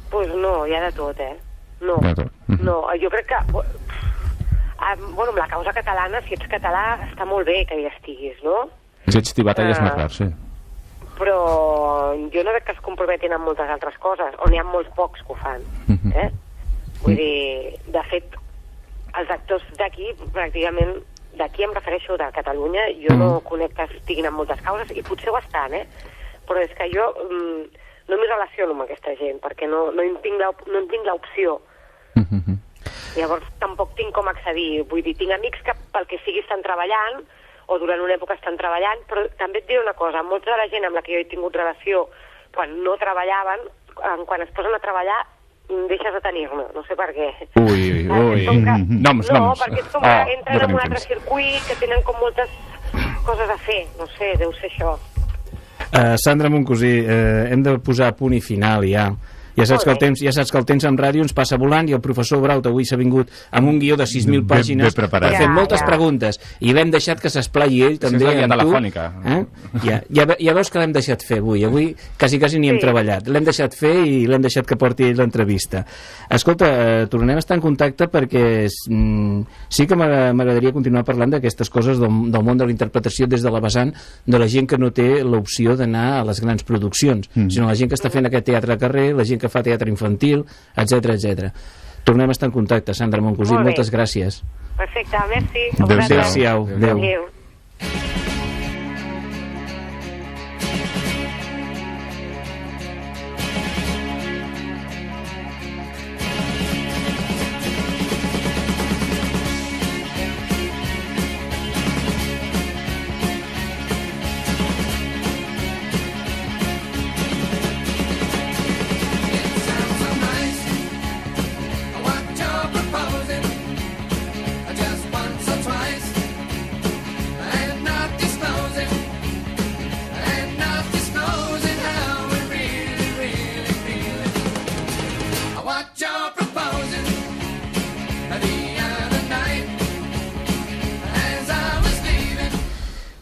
Pues no, hi ha de tot, eh? No, de tot. Mhm. no, jo crec que... Ah, bueno, amb la causa catalana, si ets català, està molt bé que hi estiguis, no? Si ets tibetà ja és Ah. més rar, sí. Però jo no veig que es comprometin amb moltes altres coses, on hi ha molts pocs que ho fan, Mhm. eh? Vull dir, de fet, els actors d'aquí, pràcticament, d'aquí em refereixo de Catalunya, jo no conec que estiguin en moltes causes, i potser ho estan, eh? Però és que jo mm, no m'hi relaciono amb aquesta gent, perquè no, no, en tinc l'op- no en tinc l'opció. Llavors tampoc tinc com accedir. Vull dir, tinc amics que pel que sigui estan treballant, o durant una època estan treballant, però també et diré una cosa, molta de la gent amb la que jo he tingut relació quan no treballaven, quan- quan es posen a treballar, deixes de tenir-ne, no sé per què. Ui, ui. com que- Noms, no, noms. perquè és com Ah, que entren no en un altre temps. circuit, que tenen com moltes coses a fer, no sé, deu ser això. Uh, Sandra Moncosí, uh, hem de posar punt i final ja. Ja saps, que el temps, ja saps que el temps en ràdio ens passa volant i el professor Braut avui s'ha vingut amb un guió de 6.000 Ben- pàgines ben preparat. per fer Ja, moltes ja. preguntes i l'hem deixat que s'esplai ell també guia amb tu. Eh? Ja, ja, ja veus que l'hem deixat fer avui avui quasi quasi ni hem Sí. treballat l'hem deixat fer i l'hem deixat que porti ell l'entrevista escolta, eh, tornem a estar en contacte perquè mm, sí que m'agra- m'agradaria continuar parlant d'aquestes coses del, del món de la interpretació des de la vessant de la gent que no té l'opció d'anar a les grans produccions, mm. sinó la gent que està fent aquest teatre de carrer, la gent que fa teatre infantil etc etc. Tornem a estar en contacte, Sandra Moncosí, Molt moltes gràcies. Perfecte, merci. Adéu-siau. Adéu-siau. Adéu. Adéu.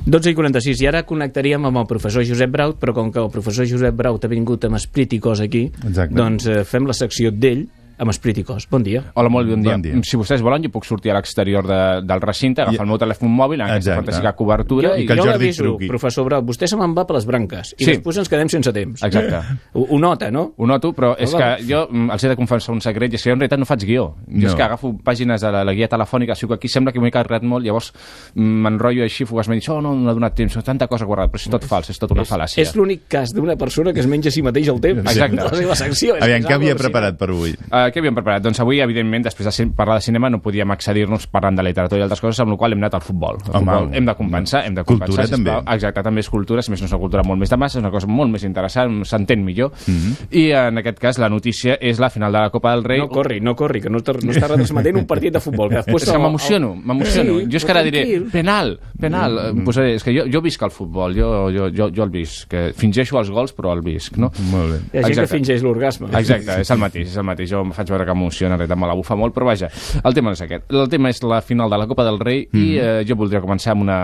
12 i 46, i ara connectaríem amb el professor Josep Braut, però com que el professor Josep Braut ha vingut amb Esprit i Cos aquí, Exacte. doncs eh, fem la secció d'ell amb Esprit i Cos. Bon dia. Hola, molt bon dia. Bon dia. Si vostès volen, jo puc sortir a l'exterior de, del recinte, agafar el meu telèfon mòbil, en aquesta Exacte. fantàstica cobertura... Jo, i... que el jo Jordi l'aviso, truqui. professor Braut, vostè se me'n va per les branques i Sí. després ens quedem sense temps. Exacte. Ho, ho nota, no? Ho noto, però és Home. que jo mm, els he de confessar un secret, i és que jo en realitat no faig guió. Jo No. és que agafo pàgines de la, la guia telefònica, sigo aquí, sembla que m'he carregat molt, llavors mm, m'enrotllo així, fugaç, m'he dit, oh, no, no m'ha donat temps, tanta cosa guardada, però és tot fals, és tot una fal·làcia. És l'únic cas d'una persona que es menja a si mateix el temps. Exacte. La seva secció. És Aviam, que és què havia preparat per avui? Uh, què havíem preparat? Doncs avui, evidentment, després de parlar de cinema, no podíem accedir-nos parlant de literatura i altres coses, amb la qual hem anat al futbol. El Home, futbol hem de compensar, hem de compensar. cultura, sisplau. també. Exacte, també és cultura, si més no és una cultura molt més de massa, és una cosa molt més interessant, s'entén millor. Mhm. I en aquest cas, la notícia és la final de la Copa del Rei. No corri, no corri, que no, està- no està retransmetent un partit de futbol. Que després és que m'emociono, m'emociono. Sí, jo és que ara diré, penal, penal. Mm. Posaré, és que jo, jo visc el futbol, jo, jo, jo, jo el visc. Que fingeixo els gols, però el visc, no? Molt bé. Hi ha gent Exacte. que fingeix l'orgasme. Exacte, és el mateix, és el mateix. Jo faig veure que m'emociona, en realitat me la bufa molt, però vaja, el tema no és aquest. El tema és la final de la Copa del Rei i eh, jo voldria començar amb una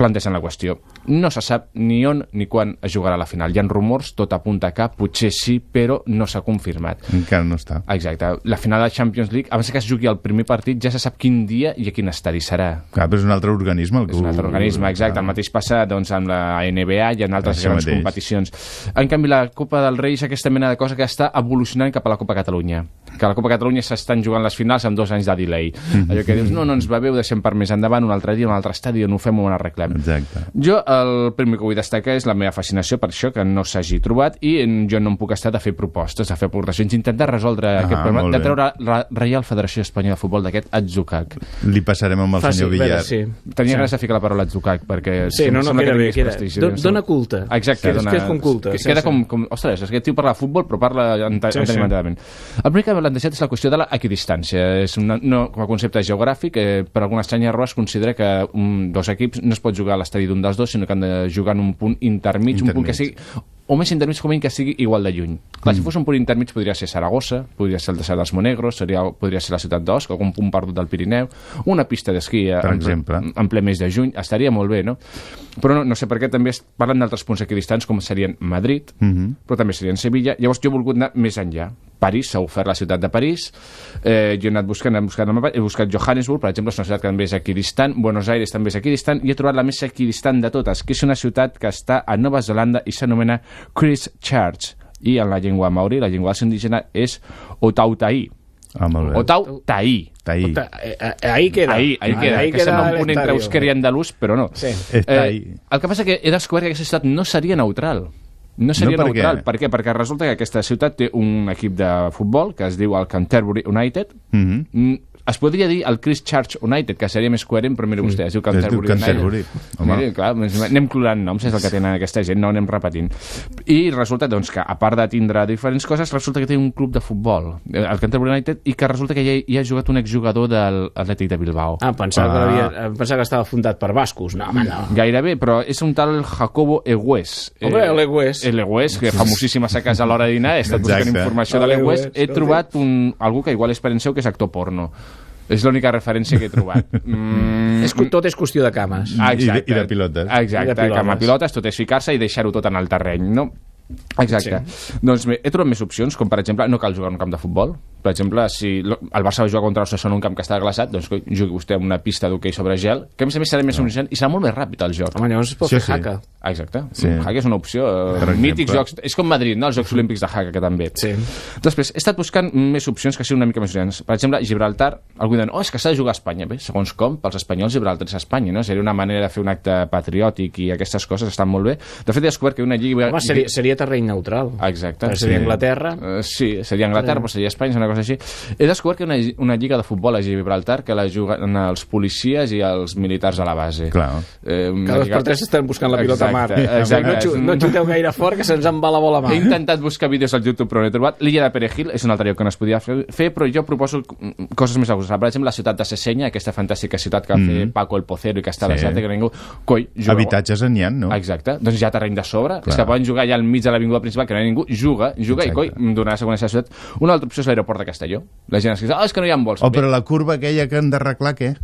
plantejant la qüestió. No se sap ni on ni quan es jugarà la final. Hi ha rumors, tot apunta que potser sí, però no s'ha confirmat. Encara no està. Exacte. La final de la Champions League, abans que es jugui el primer partit, ja se sap quin dia i a quin estadi serà. Clar, però és un altre organisme. El que És un ho- altre organisme, exacte. El mateix passa doncs, amb la NBA i en altres Això grans mateix. competicions. En canvi, la Copa del Rei és aquesta mena de cosa que està evolucionant cap a la Copa Catalunya. Que a la Copa Catalunya s'estan jugant les finals amb dos anys de delay. Allò que dius, no, no ens va bé, ho deixem per més endavant, un altre dia, un altre estadi, on ho fem, on arreglem. Exacte. Jo el primer que vull destacar és la meva fascinació per això, que no s'hagi trobat, i en- jo no em puc estar de fer propostes, de fer aportacions, intentar resoldre Ah, aquest problema, de treure la Reial Federació Espanyola de Futbol d'aquest atzucac. Li passarem amb el Faci, senyor a veure, Villar. sí. Tenia Sí. de ficar la paraula atzucac, perquè... Sí, no, no, queda bé, queda. dona culte. Exacte. Queda- dona... queda com culte, que- sí, Queda sí. com, com... Ostres, aquest tio parla de futbol, però parla ent Sí, sí, sí. El primer que m'ha plantejat és la qüestió de l'equidistància. És una, no, com a concepte geogràfic, eh, per alguna estranya raó es considera que un, dos equips no es pot jugar a l'estadi d'un dels dos, sinó que han de jugar en un punt intermig, un punt que sigui o més intermig com que sigui igual de lluny. Clar, Mm. si fos un punt intermig podria ser Saragossa, podria ser el desert dels Monegros, seria, podria ser la ciutat d'Osc, algun punt perdut del Pirineu, una pista d'esquí eh, en, ple- exemple. en ple mes de juny, estaria molt bé, no? Però no, no sé per què també es parlen d'altres punts equidistants com serien Madrid, Mhm. però també serien Sevilla. Llavors jo he volgut anar més enllà. París, s'ha ofert la ciutat de París, eh, jo he anat buscant, he buscat, el mapa, he buscat Johannesburg, per exemple, és una ciutat que també és equidistant, Buenos Aires també és equidistant, i he trobat la més equidistant de totes, que és una ciutat que està a Nova Zelanda i s'anomena Christchurch, i en la llengua maori, la llengua indígena, és Otautai. Ah, molt bé. Taí. Ta- eh, eh, Ahí queda. Ahí, ahí queda, Ahí que queda sembla un punt entre euskera i andalús, però no. Sí. Està Eh, ahí. el que passa que he descobert que aquesta ciutat no seria neutral. No seria No, per neutral. què? Per què? Perquè resulta que aquesta ciutat té un equip de futbol que es diu el Canterbury United. Mhm. Mm, es podria dir el Christchurch United, que seria més coherent, però mira vostè, es diu Mm. Es diu Canterbury, Canterbury. United. Home. Mira, clar, anem clorant noms, és el que tenen aquesta gent, no anem repetint. I resulta doncs, que, a part de tindre diferents coses, resulta que té un club de futbol, eh, el Canterbury United, i que resulta que hi ha, hi ha jugat un exjugador de l'Atlètic de Bilbao. Ah, pensava, Ah. Que havia, eh, pensava que estava fundat per bascos. No, home, no. Gairebé, però és un tal Jacobo Egués. Home, l'Egués. El Egués, que famosíssimes a casa a l'hora de dinar, he estat buscant informació de L'Egués, l'Egués, he trobat un, algú que igual és parent seu, que és actor porno. És l'única referència que he trobat. Mm, És, tot és qüestió de cames. Ah, I de- exacte. i de pilotes. Exacte, I de pilotes. pilotes tot és ficar-se i deixar-ho tot en el terreny, no? Exacte. Sí. Doncs bé, he trobat més opcions, com per exemple, no cal jugar en un camp de futbol. Per exemple, si el Barça va jugar contra l'Ossassona en un camp que està glaçat, doncs que jugui vostè en una pista d'hoquei sobre gel, que a més a més serà més emocionant i serà molt més ràpid el joc. Home, llavors es pot Sí, fer sí. haka. Exacte. Sí. Hack és una opció. Per Eh, mítics exemple. jocs. És com Madrid, no? Els Jocs Olímpics de Hack, que també. Sí. Després, he estat buscant més opcions que siguin una mica més grans. Per exemple, Gibraltar, algú diuen, oh, és que s'ha de jugar a Espanya. Bé, segons com, pels espanyols Gibraltar és Espanya, no? Seria una manera de fer un acte patriòtic i aquestes coses estan molt bé. De fet, he descobert que una lliga... Home, seria, seria terreny neutral. Exacte. Però seria Anglaterra. Uh, sí, seria Anglaterra, però seria Espanya, una cosa així. He descobert que una, una lliga de futbol a Gibraltar que la juguen els policies i els militars a la base. Clar. Eh, Cada dos lliga- per tres estan buscant la pilota a mar. Exacte, exacte. No, xu- no xuteu gaire fort, que se'ns en va la bola a mà. He intentat buscar vídeos al YouTube, però no he trobat. L'illa de Perejil és un altre lloc que no es podia fer, però jo proposo mm, coses més agudes. Per exemple, la ciutat de Sessenya, aquesta fantàstica ciutat que va fer Mhm. Paco el Pocero i que està Sí. a desert, que ningú... Coi, juga... Habitatges en hi ha, no? Exacte, doncs hi ha terreny de sobre, Clar. és que poden jugar allà al mig de l'avinguda principal, que no hi ha ningú, juga, juga Exacte. i coi, donaràs a conèixer la ciutat. Una altra opció és l'aeroport de Castelló. La gent es diu, ah, és que no hi ha vols. Oh, però la curva aquella que han d'arreglar, què?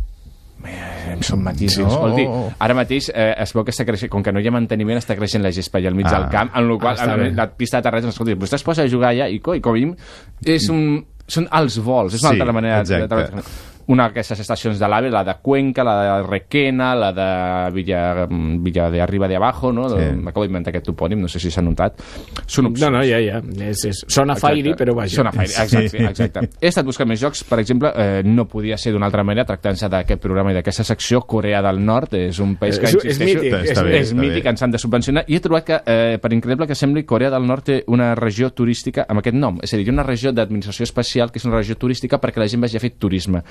anem som matí, Sí, no? Escolti, oh. ara mateix eh, es veu que està creixent, com que no hi ha manteniment, està creixent la gespa allà al mig Ah. del camp, en el qual Ah, bé. la pista de terreny, escolti, vostè es posa a jugar allà i, co, i com a mínim és un, són els vols, és una Sí, altra manera exacte. de, una d'aquestes estacions de l'AVE, la de Cuenca, la de Requena, la de Villa, Villa de Arriba de Abajo, no? Sí. M'acabo d'inventar aquest topònim, no sé si s'ha notat. Són opcions. No, no, ja, ja. És, és, sona fairy, però vaja. Sona fairy, exacte, Sí. exacte. He estat buscant més jocs, per exemple, eh, no podia ser d'una altra manera, tractant-se d'aquest programa i d'aquesta secció, Corea del Nord és un país que, És- és insisteixo, mític, Està és, bé, és està mític, bé. ens han de subvencionar, i he trobat que, eh, per increïble que sembli, Corea del Nord té una regió turística amb aquest nom, és a dir, una regió d'administració especial que és una regió turística perquè la gent vagi a fer turisme.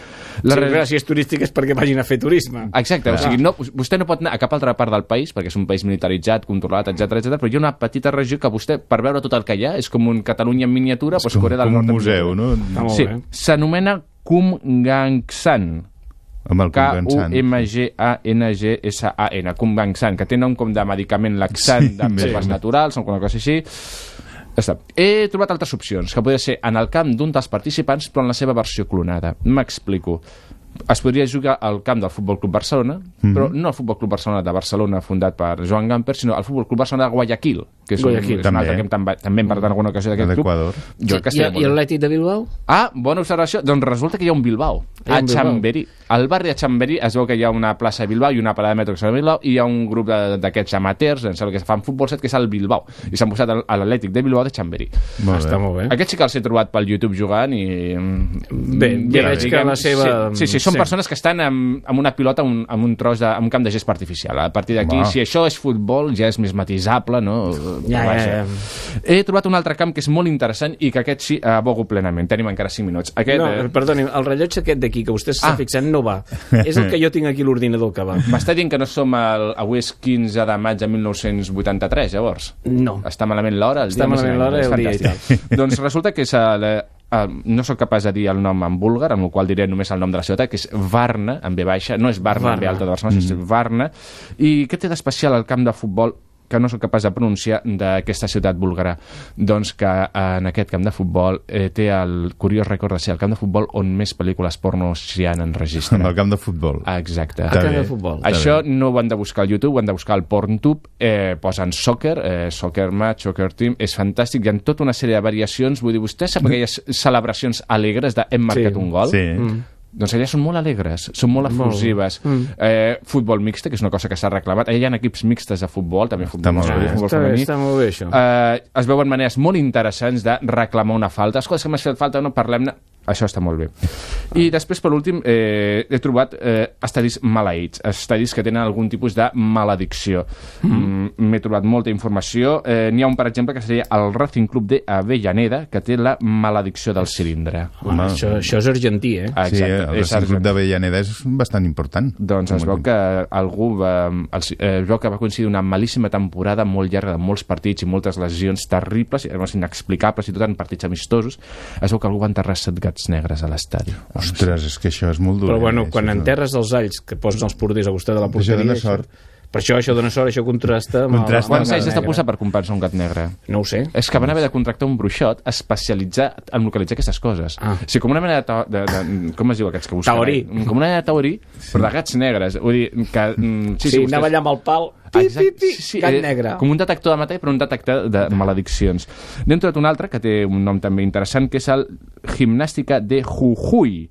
La sí, si és turístic és perquè vagin a fer turisme. Exacte, o sigui, no, vostè no pot anar a cap altra part del país, perquè és un país militaritzat, controlat, etc etc. però hi ha una petita regió que vostè, per veure tot el que hi ha, és com un Catalunya en miniatura, doncs com, Corea del com Nord un museu, no? Sí, s'anomena Kumgangsan. Amb el. K-U-M-G-A-N-G-S-A-N, Kumgangsan, que té nom com de medicament laxant Sí, de sí. herbes naturals o alguna cosa així. Ja està. He trobat altres opcions, que podria ser en el camp d'un dels participants, però en la seva versió clonada. M'explico. Es podria jugar al camp del Futbol Club Barcelona, Mhm. però no el Futbol Club Barcelona de Barcelona fundat per Joan Gamper, sinó el Futbol Club Barcelona de Guayaquil, que és, Guayaquil, un, és un també. altre equip també, també hem parlat en alguna ocasió d'aquest De club. Jo que I, I l'Atlètic de Bilbao? Ah, bona observació. Doncs resulta que hi ha un Bilbao, Hi ha a un Bilbao. Chamberí. Al barri de Chamberí es veu que hi ha una plaça de Bilbao i una parada de metro que s'ha Bilbao i hi ha un grup de- d'aquests amateurs, em sembla que fan futbol set, que és el Bilbao. I s'han posat al- a l'Atlètic de Bilbao de Chamberí. Molt Està molt bé. Aquests sí que els he trobat pel YouTube jugant i... Bé, ja veig que la seva- Sí, sí, sí són sí. persones que estan amb, amb una pilota amb un, amb un tros de, amb un camp de gest artificial. A partir d'aquí, si això és futbol, ja és més matisable, no? Ja, Vaja. ja, ja. He trobat un altre camp que és molt interessant i que aquest sí abogo plenament. Tenim encara 5 minuts. Aquest, No, eh, perdoni, el rellotge aquest d'aquí que vostè s'està Ah. fixant no va. És el que jo tinc aquí l'ordinador que va. M'està dient que no som el, avui és 15 de maig de 1983, llavors? No. Està malament l'hora? el Està dia malament l'hora i el dia i doncs resulta que és el, eh, no sóc capaç de dir el nom en búlgar, amb el qual diré només el nom de la ciutat, que és Varna, en B baixa, no és Varna, en B Varna. alta de Barcelona, mm. és Varna. I què té d'especial el camp de futbol que no sóc capaç de pronunciar d'aquesta ciutat búlgara doncs que en aquest camp de futbol eh, té el curiós rècord de ser el camp de futbol on més pel·lícules porno s'hi han enregistrat. Amb el camp de futbol. Exacte. Està camp de futbol. Això no ho han de buscar al YouTube, ho han de buscar al Porntube, eh, posen soccer, eh, soccer match, soccer team, és fantàstic, hi ha tota una sèrie de variacions, vull dir, vostè sap aquelles celebracions alegres de hem marcat Sí. un gol? Sí. Mm. Doncs allà són molt alegres, són molt efusives. Mm. Eh, futbol mixte, que és una cosa que s'ha reclamat. Allà hi ha equips mixtes de futbol, també futbol molt masculí, bé. futbol Està bé, femení. està molt bé, això. Eh, es veuen maneres molt interessants de reclamar una falta. Escolta, és que m'has fet falta, no parlem-ne. Això està molt bé. I després, per últim, eh, he trobat eh, estadis maleïts, estadis que tenen algun tipus de maledicció. Mm. M'he trobat molta informació. Eh, N'hi ha un, per exemple, que seria el Racing Club de Avellaneda, que té la maledicció del cilindre. Home, això, això és argentí, eh? Ah, Sí, exacte, el Racing Club d'Avellaneda és bastant important. Doncs es veu que algú va, els, eh, es veu que va coincidir una malíssima temporada molt llarga de molts partits i moltes lesions terribles, i además inexplicables i tot en partits amistosos. Es veu que algú va enterrar set gats negres a l'estadi. Ostres, és que això és molt dur. Però bueno, eh? quan Això enterres els alls que posen els porters a costat de la Això porteria... dona sort. Per això això dona sort, això contrasta amb Contrasta el, Quants anys el has de negre. posar per comprar-se un gat negre? No ho sé. És que van haver de contractar un bruixot especialitzat en localitzar aquestes coses. Ah. O sigui, com una mena de, de, de... Com es diu aquests que busquen? Taorí. eh? Com una mena de taorí, però de gats negres. Vull dir, que... mm, Sí, sí, vostès- anava allà amb el pal, pi, pi, sí, sí, gat eh, negre. Com un detector de metall, però un detector de malediccions. N'hem trobat un altre, que té un nom també interessant, que és el Gimnàstica de Jujuy.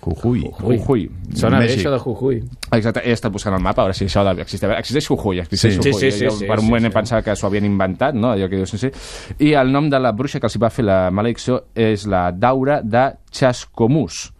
Jujuy. Jujuy. Sona bé això de Jujuy. Exacte, he estat buscant al mapa, a veure si això de, existeix. Existeix Jujuy, existeix Sí. Jujuy. Sí, sí, sí, Jo sí, per un sí, moment sí. he pensat que s'ho havien inventat, no? Allò que dius, sí, sí. I el nom de la bruixa que els va fer la maledicció és la Daura de Chascomús.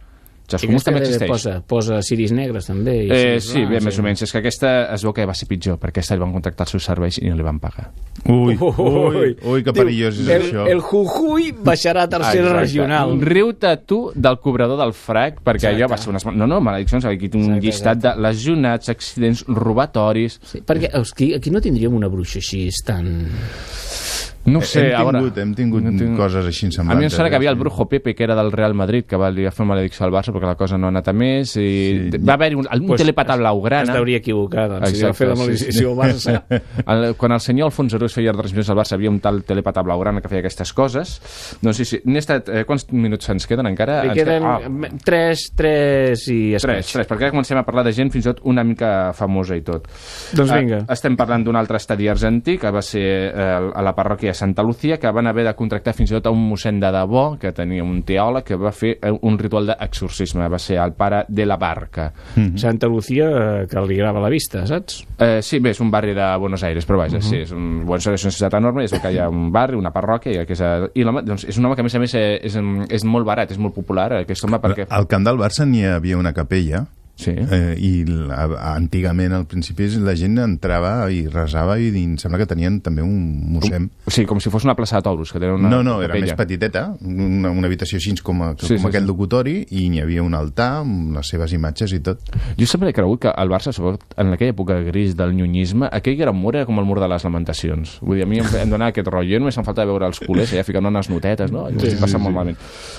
Aquesta també també existeix. posa, posa ciris negres també. i Eh, ciris sí, bé, blancs, més o menys. És que aquesta es veu que va ser pitjor, perquè aquesta li van contractar els seus serveis i no li van pagar. Ui, ui, ui, que Diu, perillós és el, això. El Jujuy baixarà a tercera Exacte. regional. Riu-te tu del cobrador del frac, perquè Exacte. allò va ser unes... No, no, malediccions, aquí un Exacte, llistat de lesionats, accidents, robatoris... Sí, perquè aquí, aquí no tindríem una bruixa així tan... No sé, hem a veure... tingut, hem tingut no tinc- coses així semblants. A mi em sembla que eh? havia el Brujo Pepe, que era del Real Madrid, que va, va fer maledicció al Barça perquè la cosa no ha anat a més, i sí. va haver-hi un, un Pues telèpata blaugrana. es deuria equivocar, doncs, si va fer la maledicció al Barça. El, quan el senyor Alfons Arús feia transmissions al Barça, havia un tal telèpata blaugrana que feia aquestes coses. No sé si... N'he estat, eh, quants minuts ens queden encara? Li Ens queden Ah, tres, tres i Tres, escaig. tres, perquè ara comencem a parlar de gent fins i tot una mica famosa i tot. Doncs vinga. Eh, estem parlant d'un altre estadi argentí que va ser eh, a la parròquia Santa Lucía, que van haver de contractar fins i tot a un mossèn de debò, que tenia un teòleg, que va fer eh, un ritual d'exorcisme. Va ser el pare de la barca. Santa Lucía, eh, que li grava la vista, saps? Eh, sí, bé, és un barri de Buenos Aires, però vaja, uh -huh. sí, és un, Buenos Aires és una ciutat enorme, és que hi ha un barri, una parròquia, i, que és, eh, i l'home, doncs, és un home que, a més a més, eh, és, és molt barat, és molt popular, aquest home, perquè... Al camp del Barça n'hi havia una capella Sí. Eh, I la, antigament, al principi, la gent entrava i resava i, i em sembla que tenien també un mossèn. O sigui, com si fos una plaça de toros, que tenen una no, no, era capella. més petiteta, una, una habitació així com, a, Sí, com sí, aquest sí. locutori, i n'hi havia un altar amb les seves imatges i tot. Jo sempre he cregut que el Barça, sobretot en aquella època gris del nyonyisme, aquell gran mur era com el mur de les lamentacions. Vull dir, a mi em, em donava aquest rotllo, només em falta veure els culers allà ficant unes notetes, no? I Sí, sí, sí, passa sí. molt malament.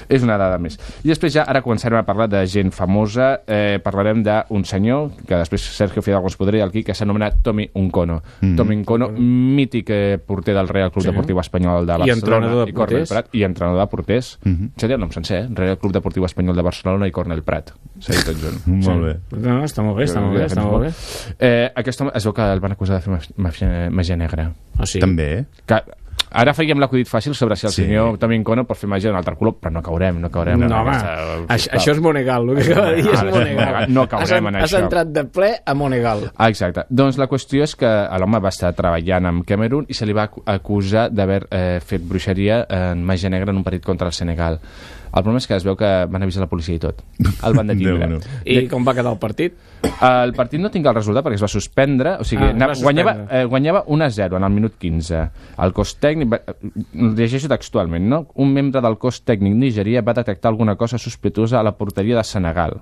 És una dada més. I després ja, ara començarem a parlar de gent famosa, eh, parlarem d'un senyor, que després Sergio Fidalgo ens podria dir aquí, que s'anomena Tommy Uncono. Mm. Tommy Uncono, mític eh, porter del Real Club Sí. Deportiu Espanyol de I Barcelona. entrenador de i porters. Prat, I entrenador de porters. Mm. -hmm. Seria el nom sencer, eh? Real Club Deportiu Espanyol de Barcelona i Cornel Prat. Dit tot junt. Molt bé. No, està molt bé, està molt bé, està molt bé. Eh, aquest home es veu que el van acusar de fer màgia, màgia negra. Ah, sí? També, eh? Que, ara faríem l'acudit fàcil sobre si el Sí. senyor Tommy Encono pot fer màgia d'un altre color, però no caurem, no caurem. No, home, aquesta- això, això és Monegal, el que acaba de dir és Monegal. no caurem en has, això. Has entrat de ple a Monegal. Ah, exacte. Doncs la qüestió és que l'home va estar treballant amb Camerún i se li va acu- acusar d'haver eh, fet bruixeria en màgia negra en un partit contra el Senegal. El problema és que es veu que van avisar la policia i tot. El van detindre. Déu-n'hi-do. I com va quedar el partit? El partit no tinc el resultat perquè es va suspendre, o sigui, Ah, anava, guanyava, eh, guanyava 1 a 0 en el minut 15. El cos tècnic, va, eh, llegeixo textualment, no? un membre del cos tècnic nigerià va detectar alguna cosa sospitosa a la porteria de Senegal.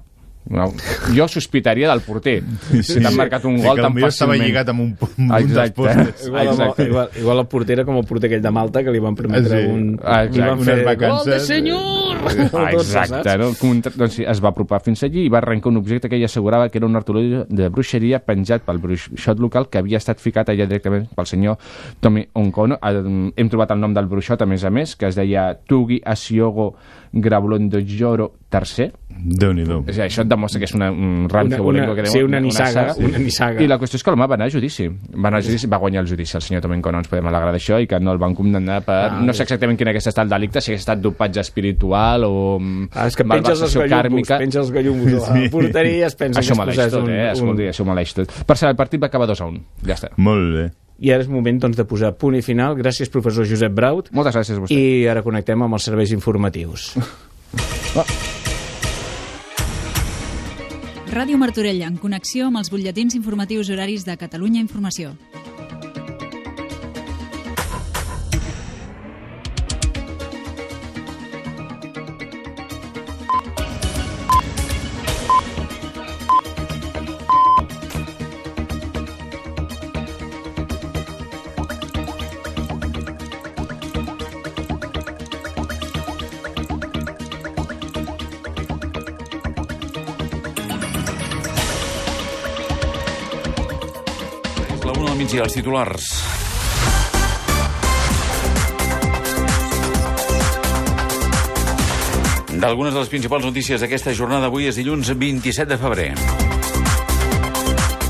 No, jo sospitaria del porter. Sí, si t'han marcat un Sí, gol que tan potser estava fàcilment. lligat amb un, amb un dels Exacte. postes. Igual, Exacte. igual, igual el porter era com el porter aquell de Malta que li van permetre Sí. un... Ah, li van exacte. fer Unes vacances. Gol de senyor! Ah, exacte, no? Contra, doncs sí, es va apropar fins allí i va arrencar un objecte que ell assegurava que era un artolí de bruixeria penjat pel bruixot local que havia estat ficat allà directament pel senyor Tommy Oncono. Eh, Hem trobat el nom del bruixot, a més a més, que es deia Tugi Asiogo Grablon Joro III. Déu-n'hi-do. O sigui, això et demostra que és una, un rancio Una- una- que sí, una nissaga, una nissaga. I la qüestió és que l'home va anar a judici. Va anar a judici, va guanyar el judici el senyor Tommy Oncono, ens podem alegrar d'això, i que no el van condemnar per... Ah, no sé exactament quin hagués estat el delicte, si hagués estat dopatge espiritual o mm, Ah, és que penges els gallumbos, penges els gallumbos a la porteria i es pensa Això que has posat tot, un, eh? Escolti, un... això maleix tot. Per cert, el partit va acabar 2 a 1. Ja està. Molt bé. I ara és moment doncs, de posar punt i final. Gràcies, professor Josep Braut. Moltes gràcies a vostè. I ara connectem amb els serveis informatius. Ràdio Martorell, en connexió amb els butlletins informatius horaris de Catalunya Informació. Migdia, els titulars. D'algunes de les principals notícies d'aquesta jornada avui és dilluns 27 de febrer.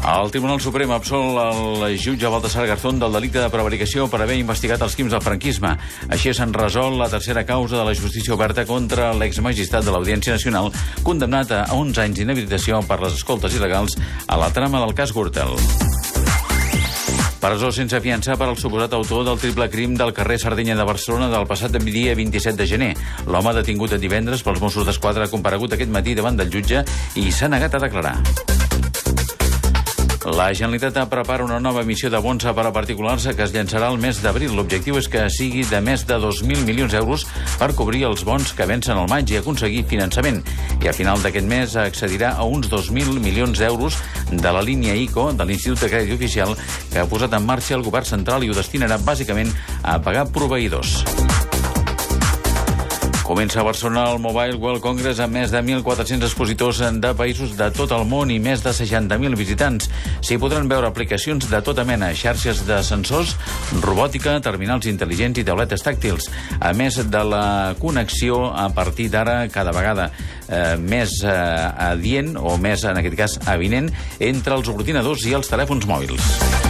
El Tribunal Suprem absol el jutge Baltasar Garzón del delicte de prevaricació per haver investigat els crims del franquisme. Així se'n resol la tercera causa de la justícia oberta contra l'exmagistrat de l'Audiència Nacional, condemnat a 11 anys d'inhabilitació per les escoltes il·legals a la trama del cas Gürtel. Presó sense fiança per al suposat autor del triple crim del carrer Sardenya de Barcelona del passat dia 27 de gener. L'home detingut divendres pels Mossos d'Esquadra ha comparegut aquest matí davant del jutge i s'ha negat a declarar. La Generalitat prepara una nova emissió de bons per a particulars que es llançarà el mes d'abril. L'objectiu és que sigui de més de 2.000 milions d'euros per cobrir els bons que vencen al maig i aconseguir finançament. I a final d'aquest mes accedirà a uns 2.000 milions d'euros de la línia ICO de l'Institut de Crèdit Oficial que ha posat en marxa el govern central i ho destinarà bàsicament a pagar proveïdors. Comença a Barcelona el Mobile World Congress amb més de 1.400 expositors de països de tot el món i més de 60.000 visitants. S'hi podran veure aplicacions de tota mena, xarxes de sensors, robòtica, terminals intel·ligents i tauletes tàctils. A més de la connexió a partir d'ara cada vegada eh, més eh, adient o més, en aquest cas, avinent entre els ordinadors i els telèfons mòbils.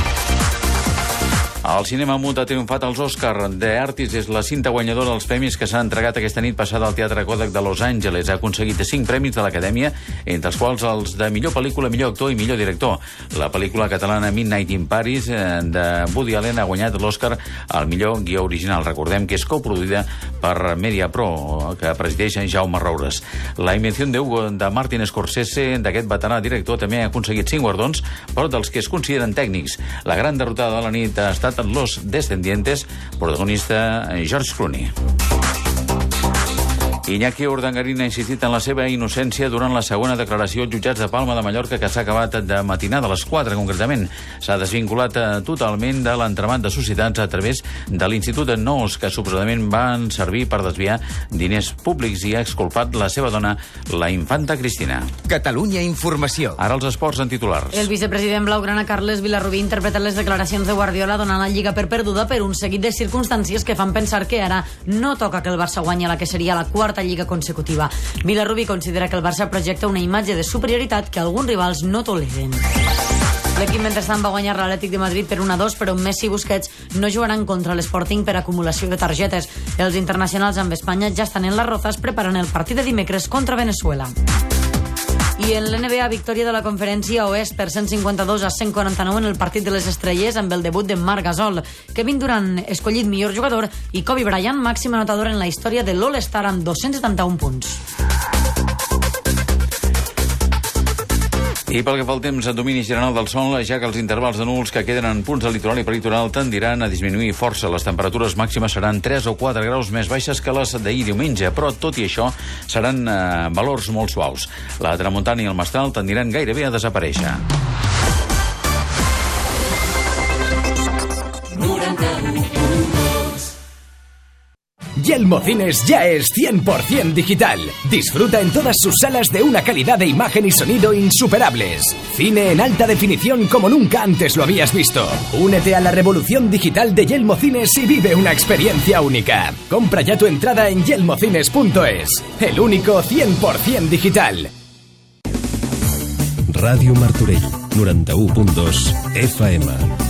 El cinema mut ha triomfat als Oscar. The Artist és la cinta guanyadora dels premis que s'han entregat aquesta nit passada al Teatre Kodak de Los Angeles. Ha aconseguit cinc premis de l'Acadèmia, entre els quals els de millor pel·lícula, millor actor i millor director. La pel·lícula catalana Midnight in Paris eh, de Woody Allen ha guanyat l'Oscar al millor guió original. Recordem que és coproduïda per Media Pro, que presideix en Jaume Roures. La invenció de Hugo de Martin Scorsese, d'aquest veterà director, també ha aconseguit cinc guardons, però dels que es consideren tècnics. La gran derrotada de la nit ha estat Los Descendientes, protagonista eh, George Clooney. Iñaki Urdangarín ha insistit en la seva innocència durant la segona declaració als jutjats de Palma de Mallorca que s'ha acabat de matinada a les 4, concretament. S'ha desvinculat eh, totalment de l'entramat de societats a través de l'Institut de Nous, que suposadament van servir per desviar diners públics i ha exculpat la seva dona, la infanta Cristina. Catalunya Informació. Ara els esports en titulars. El vicepresident blaugrana Carles Vilarrubí ha interpretat les declaracions de Guardiola donant la Lliga per perduda per un seguit de circumstàncies que fan pensar que ara no toca que el Barça guanyi la que seria la quarta lliga consecutiva. Vilarrubí considera que el Barça projecta una imatge de superioritat que alguns rivals no toleren. L'equip mentrestant va guanyar l'Atlètic de Madrid per 1-2, però Messi i Busquets no jugaran contra l'Sporting per acumulació de targetes. Els internacionals amb Espanya ja estan en les rozas preparant el partit de dimecres contra Venezuela. I en l'NBA, victòria de la conferència oest per 152 a 149 en el partit de les estrelles amb el debut de Marc Gasol. Kevin Durant, escollit millor jugador, i Kobe Bryant, màxim anotador en la història de l'All-Star amb 271 punts. I pel que fa al temps, a domini general del sol, ja que els intervals de núvols que queden en punts del litoral i peritoral tendiran a disminuir força. Les temperatures màximes seran 3 o 4 graus més baixes que les d'ahir diumenge, però tot i això seran eh, valors molt suaus. La tramuntana i el mestral tendiran gairebé a desaparèixer. Yelmo Cines ya es 100% digital. Disfruta en todas sus salas de una calidad de imagen y sonido insuperables. Cine en alta definición como nunca antes lo habías visto. Únete a la revolución digital de Yelmo Cines y vive una experiencia única. Compra ya tu entrada en yelmocines.es. El único 100% digital. Ràdio Martorell, 91.2 FM.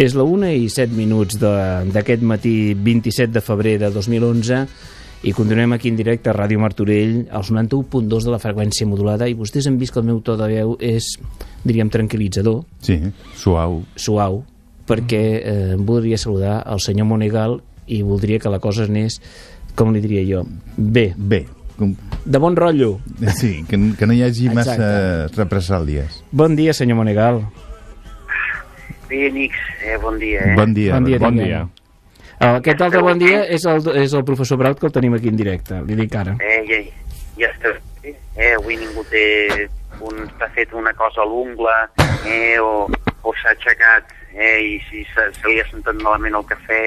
És la 1 i 7 minuts de- d'aquest matí 27 de febrer de 2011 i continuem aquí en directe a Ràdio Martorell als 91.2 de la freqüència modulada i vostès han vist que el meu to de veu és, diríem, tranquil·litzador, Sí, suau. suau, perquè eh, voldria saludar el senyor Monegal i voldria que la cosa anés, com li diria jo, bé. Bé. Com... De bon rotllo. Sí, que, que no hi hagi massa Exacte. represàlies. Bon dia, senyor Monegal. Bé, amics, eh, bon dia, eh? Bon dia. Bon dia, bon dia. Uh, aquest altre bon dia és el, és el professor Braut que el tenim aquí en directe, li dic ara. Eh, ja, ja està bé. Eh, avui ningú té un, t'ha fet una cosa a l'ungla, eh, o, o s'ha aixecat, eh, i si se, se li ha sentat malament el cafè,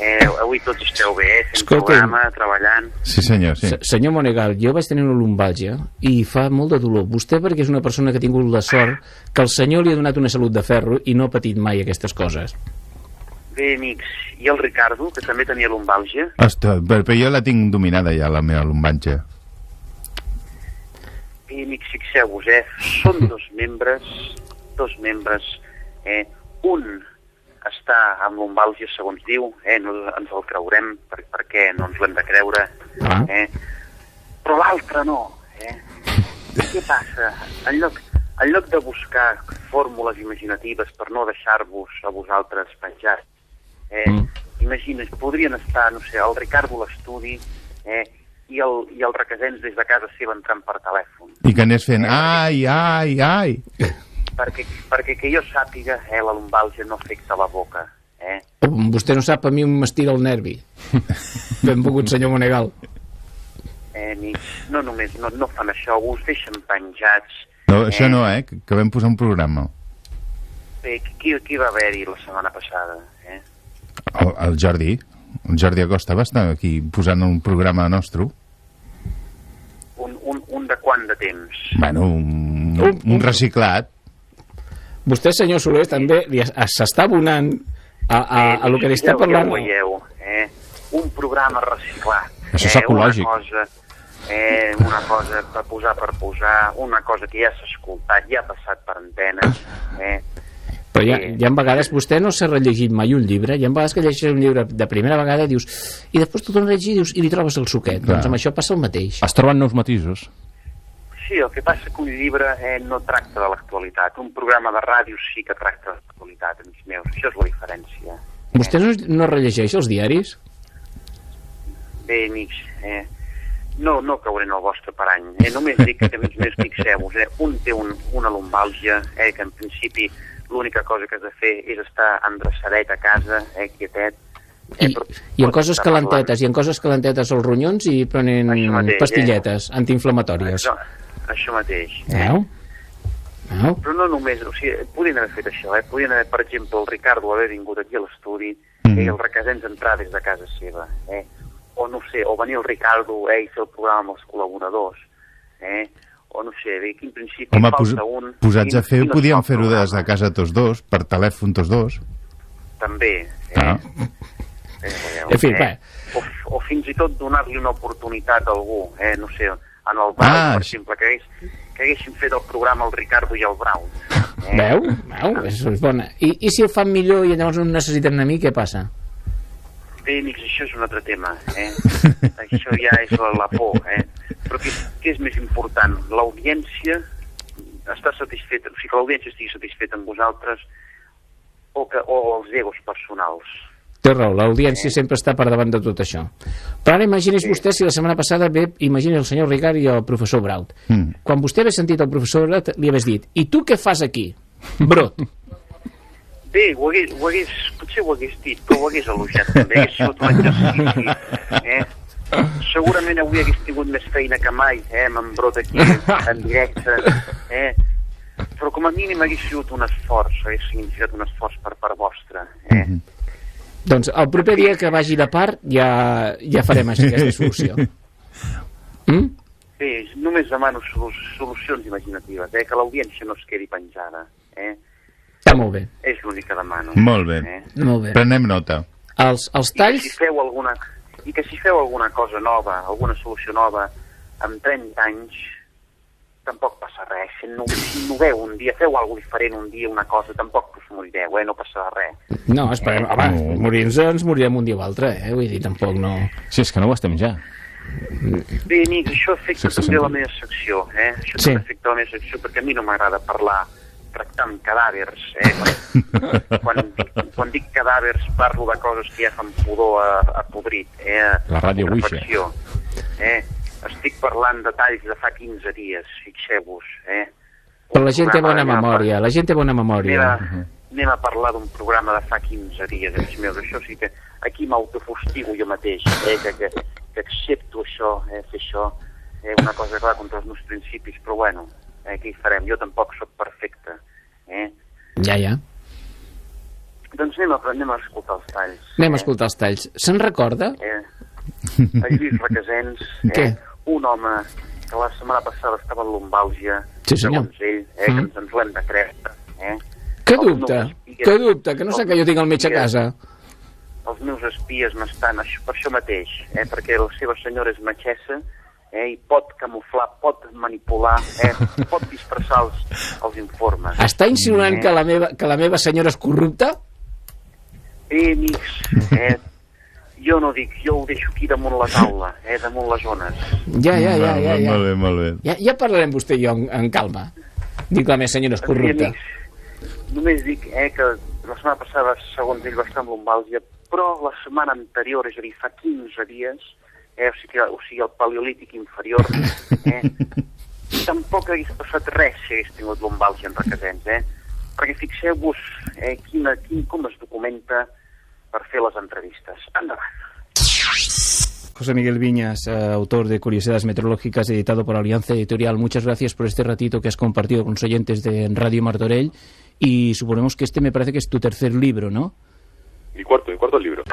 eh, avui tots esteu bé, eh, fent Escolti'm. programa, treballant. Sí, senyor, sí. Se- Senyor Monegal, jo vaig tenir una lumbàgia i fa molt de dolor. Vostè perquè és una persona que ha tingut la sort que el senyor li ha donat una salut de ferro i no ha patit mai aquestes coses. Bé, amics, i el Ricardo, que també tenia lumbàlgia, Ostres, però, però jo la tinc dominada ja, la meva lumbanxa. bé, amics, fixeu-vos, eh, són dos membres, dos membres, eh, un està amb lumbàlgia, segons diu, eh, no ens el creurem, per, perquè no ens l'hem de creure, Ah. eh, però l'altre no. Eh? Què passa? En lloc, en lloc de buscar fórmules imaginatives per no deixar-vos a vosaltres penjats, eh, Mm. imagines, podrien estar, no sé, el Ricardo a l'estudi eh, i, el, i el Requesens des de casa seva entrant per telèfon. I que anés fent ai, ai, ai. Perquè, perquè que jo sàpiga, eh, la lumbàlgia no afecta la boca. Eh? Vostè no sap, a mi m'estira el nervi. Benvolgut, senyor Monegal. Eh, amics, no només no, no fan això, us deixen penjats. No, això no, eh? Que que vam posar un programa. Bé, qui, qui va haver-hi la setmana passada? Eh? El, el Jordi, el Jordi Acosta va estar aquí posant un programa nostre. Un, un, un de quant de temps? Bueno, un, un, un reciclat. Vostè, senyor Soler, també s'està abonant a, a, a, lo que li està parlant. Ja ho veieu, eh? Un programa reciclat. Això és eh? ecològic. Una cosa, eh, una cosa per posar per posar, una cosa que ja s'ha escoltat, ja ha passat per antenes, eh? Però hi ha, hi ha vegades, vostè no s'ha rellegit mai un llibre, hi ha vegades que llegeixes un llibre de primera vegada dius, i després tu tornes a llegir dius, i li trobes el suquet. Clar. Doncs amb això passa el mateix. Es troben nous matisos. Sí, el que passa que un llibre eh, no tracta de l'actualitat. Un programa de ràdio sí que tracta de l'actualitat, amics meus. Això és la diferència. Vostè no, no rellegeix els diaris? Bé, amics, eh, no, no cauré en el vostre parany. Eh, només dic que, amics meus, fixeu-vos, eh, un té un, una lumbàlgia, eh, que en principi l'única cosa que has de fer és estar endreçadet a casa, eh, quietet, I, i en coses calentetes, i en coses calentetes als ronyons i prenen mateix, pastilletes antiinflamatòries. Això, això mateix. Veu? Veu? Però no només, o sigui, podien haver fet això, eh? Podien haver, per exemple, el Ricardo haver vingut aquí a l'estudi Mm. i el Requesens entrar des de casa seva, eh? O no sé, o venir el Ricardo eh, i fer el programa amb els col·laboradors, eh? O no sé, aquí en principi Home, falta pos, un... posats a fer, no podíem fer-ho des de casa tots dos, per telèfon tots dos. També, eh? Ah. Eh, veieu, En fi, eh? O, o fins i tot donar-li una oportunitat a algú, eh? No sé, en el Brau, Ah, per exemple, que, hagués, que haguessin fet el programa el Ricardo i el Brau. Eh? Veu? Veu? És, és bona. I, I si el fan millor i llavors no necessiten a mi, què passa? Bé, amics, això és un altre tema, eh? això ja és la, la por, eh? Però què, què és més important? L'audiència està satisfeta, o sigui, que l'audiència estigui satisfeta amb vosaltres o, que, o els egos personals. Té raó, l'audiència sempre està per davant de tot això. Però ara imagini's vostè si la setmana passada ve, imagini el senyor Ricard i el professor Braut. Mm. Quan vostè hagués sentit el professor Braut, li hagués dit i tu què fas aquí? Brot. Bé, ho hagués, ho hagués, potser ho hagués dit, però ho hagués elogiat també, hagués sigut un exercici, eh? Segurament avui hagués tingut més feina que mai, eh, amb en Brot aquí en directe, eh? Però com a mínim hagués sigut un esforç, hagués significat un esforç per part vostra, eh? Doncs el proper dia que vagi de part ja, ja farem així aquesta solució. Mm? Bé, només demano solu solucions imaginatives, eh? que l'audiència no es quedi penjada. Eh? Està molt bé. És l'únic que demano. Molt bé. Eh? Molt bé. Prenem nota. Els, els I que talls... si feu alguna, I que si feu alguna cosa nova, alguna solució nova, amb 30 anys, tampoc passa res. Si no, si no veu un dia, feu alguna diferent un dia, una cosa, tampoc us morireu, eh? No passarà res. No, esperem, home, morir-nos ens morirem un dia o altre, eh? Vull dir, tampoc no... Sí, és que no ho estem ja. Bé, amics, això afecta Sí, també la meva secció, eh? Això Sí. també afecta la meva secció, perquè a mi no m'agrada parlar tractant cadàvers, eh? Quan, quan, dic, quan dic cadàvers parlo de coses que ja fan pudor a, a podrit, eh? La ràdio Ouija. putrefacció, Eh? Estic parlant detalls de fa 15 dies, fixeu-vos, eh? Però la gent té bona memòria, la gent té bona Anem memòria. a, anem a parlar d'un programa de fa 15 dies, amics meus. Això sí que aquí m'autofustigo jo mateix, eh, que, que, que accepto això, eh, fer això. Eh, una cosa clar contra els meus principis, però bueno, eh, què hi farem? Jo tampoc sóc perfecte. Eh? Ja, ja. Doncs anem a, anem a escoltar els talls. Anem a escoltar els talls. Se'n recorda? Eh? El Lluís Requesens, Què? eh? un home que la setmana passada estava en lumbàlgia, Sí, senyor. segons ell, eh, que Mm. ens, ens l'hem de creure. Eh? Que Els dubte, espies- que dubte, que no sé que jo tinc el metge a casa. els meus espies m'estan per això mateix, eh, perquè la seva senyora és metgessa eh, i pot camuflar, pot manipular, eh, pot dispersar els, els informes. Està insinuant Eh? que la meva, que la meva senyora és corrupta? Eh, amics, eh, jo no dic, jo ho deixo aquí damunt la taula, eh, damunt les zones. Ja, ja, ja, ja. ja. Molt bé, molt bé. Ja, ja parlarem vostè i jo en, en calma. Dic que la meva senyora és corrupta. amics, només dic eh, que la setmana passada, segons ell, va estar amb lumbàlgia, però la setmana anterior, és a dir, fa 15 dies, eh, o, sigui, o sigui, el paleolític inferior, eh, tampoc hagués passat res si hagués tingut lumbàlgia en Requesens, eh? Perquè fixeu-vos eh, quina, quin, com es documenta per fer les entrevistes. Endavant. José Miguel Viñas, eh, autor de Curiosidades Meteorológicas, editado por Alianza Editorial. Muchas gracias por este ratito que has compartido con los oyentes de Radio Martorell. Y suponemos que este me parece que es tu tercer libro, ¿no? Mi cuarto, mi cuarto libro.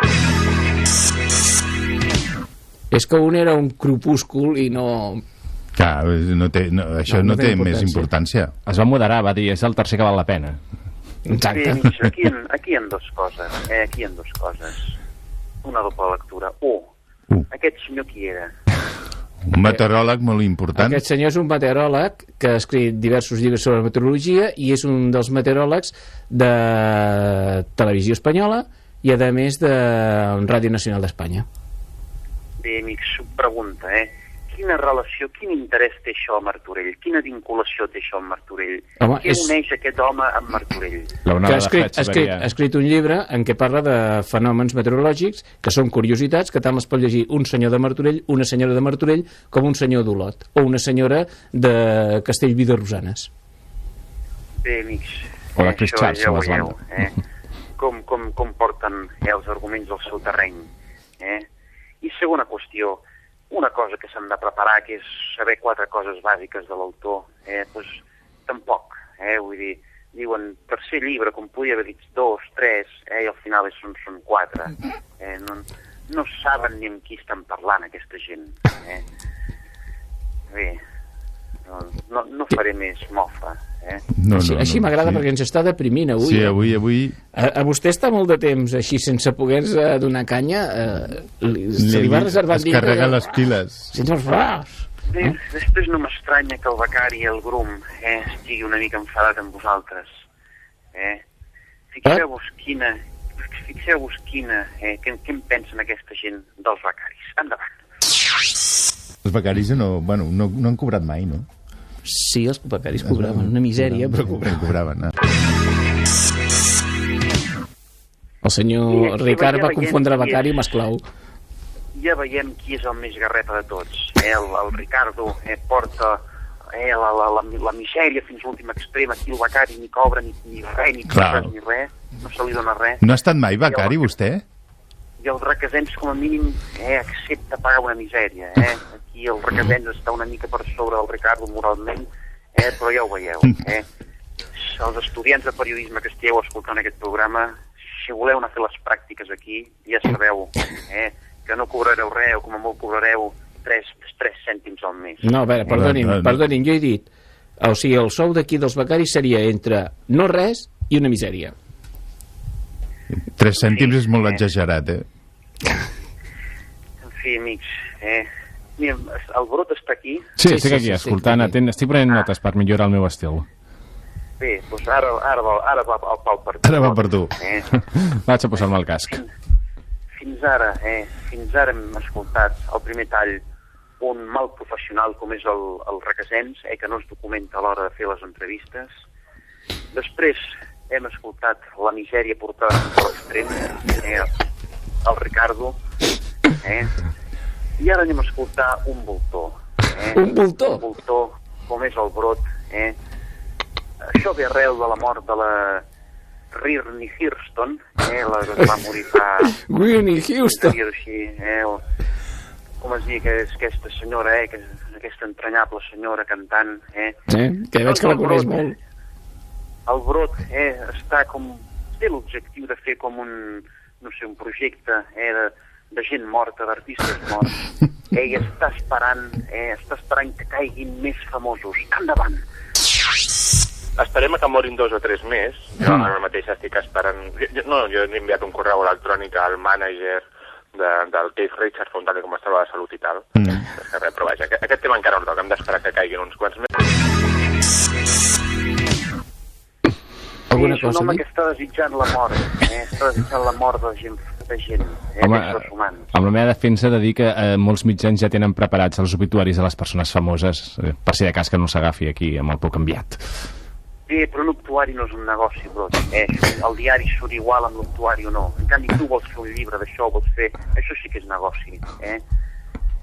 És que un era un crepúscul i no... Clar, no té, no, això no, no, té, més importància. Es va moderar, va dir, és el tercer que val la pena. Bé, amics, aquí, hi ha, aquí hi ha dues coses, eh? Aquí hi ha dues coses. Una doble lectura. Un, Uh. aquest senyor qui era? Un meteoròleg molt important. Aquest senyor és un meteoròleg que ha escrit diversos llibres sobre meteorologia i és un dels meteoròlegs de Televisió Espanyola i, a més, de Ràdio Nacional d'Espanya. Bé, amics, pregunta, eh? Quina relació, quin interès té això a Martorell? Quina vinculació té això amb Martorell? Home, Què és- uneix aquest home amb Martorell? que ha escrit, ha, escrit, ha escrit un llibre en què parla de fenòmens meteorològics que són curiositats que tant les pot llegir un senyor de Martorell, una senyora de Martorell com un senyor d'Olot o una senyora de Castellví de Rosanes. Bé, amics, O de Chris això Charles, ja ho veieu, eh? Com, com, com porten eh, els arguments al seu terreny, eh? I segona qüestió, una cosa que s'han de preparar, que és saber quatre coses bàsiques de l'autor, eh? Pues, tampoc, eh? Vull dir, diuen tercer llibre, com podia haver dit dos, tres, eh? I al final és- són, són quatre. Eh? No, no saben ni amb qui estan parlant, aquesta gent, eh? Bé, no, no, no faré més mofa, eh? No, així no, així no, m'agrada sí. perquè ens està deprimint avui. Sí, eh? avui, avui... A, a vostè està molt de temps així sense poder-se donar canya eh, li, se li va reservar es el dia carrega que- les piles. Sense els braç. Bé, després no m'estranya que el becari i el grum eh, estigui una mica enfadat amb vosaltres. Eh? Fixeu-vos quina... Fixeu-vos quina... Eh, què, què en pensen aquesta gent dels becaris. Endavant. Els becaris no, bueno, no, no han cobrat mai, no? Sí, els becaris cobraven una misèria, però cobraven. cobraven eh? El senyor Sí, Ricard ja va confondre becari amb esclau. Ja veiem qui és el més garrepa de tots. Eh? El, el Ricardo eh, porta eh, la, la, la, la misèria fins a l'últim extrem. Aquí el becari ni cobra ni, ni res, ni Clar. coses, ni res. No se li dona res. No ha estat mai becari, vostè? i el requesens com a mínim eh, accepta pagar una misèria. Eh? Aquí el requesens està una mica per sobre del Ricardo moralment, eh? però ja ho veieu. Eh? Els estudiants de periodisme que estigueu escoltant aquest programa, si voleu anar a fer les pràctiques aquí, ja sabeu eh? que no cobrareu res o com a molt cobrareu 3, 3 cèntims al mes. No, a veure, perdonin, No, no, no. perdonin, jo he dit... O sigui, el sou d'aquí dels becaris seria entre no res i una misèria. Tres cèntims és molt exagerat, eh? En fi, amics, eh? Mira, el brot està aquí. Sí, estic aquí, escoltant, atent, estic prenent notes per millorar el meu estil. Bé, doncs ara, ara, va, ara va el pal per tu. Ara va per tu. Eh? Vaig a posar-me el casc. Fins ara, eh, fins ara hem escoltat el primer tall un mal professional com és el, el Requesens, eh, que no es documenta a l'hora de fer les entrevistes. Després hem escoltat la misèria portada a l'extrem, eh, el Ricardo, eh, i ara anem a escoltar un voltor. Eh, Un voltor? Un voltor, com és el brot, eh, això ve arrel de la mort de la Rirney Hurston, eh, la que va morir fa... Houston. Dir així, eh, o, com es diu que és aquesta senyora, eh, que, aquesta entranyable senyora cantant, eh. Eh? Que veig que la coneix El brot, molt. El brot, eh, està com... té l'objectiu de fer com un, no sé, un projecte, eh, de, de gent morta, d'artistes morts. Eh, i està esperant, eh, està esperant que caiguin més famosos. Endavant! Esperem a que morin dos o tres més. Jo ara mateix estic esperant... Jo, no, jo he enviat un correu electrònic al mànager de, del Keith Richards preguntant com estava la salut i tal. Mm. Que res, però vaja, aquest, aquest tema encara no toca. Hem d'esperar que caiguin uns quants més. Alguna és un home que està desitjant la mort, eh? està desitjant la mort de gent, de gent eh? Home, humans. amb la meva defensa de dir que eh, molts mitjans ja tenen preparats els obituaris de les persones famoses, eh, per si de cas que no s'agafi aquí amb el poc enviat. Bé, però un obtuari no és un negoci, bro. Eh? El diari surt igual amb l'obtuari o no. En canvi, tu vols fer un llibre d'això, vols fer... Això sí que és negoci, eh?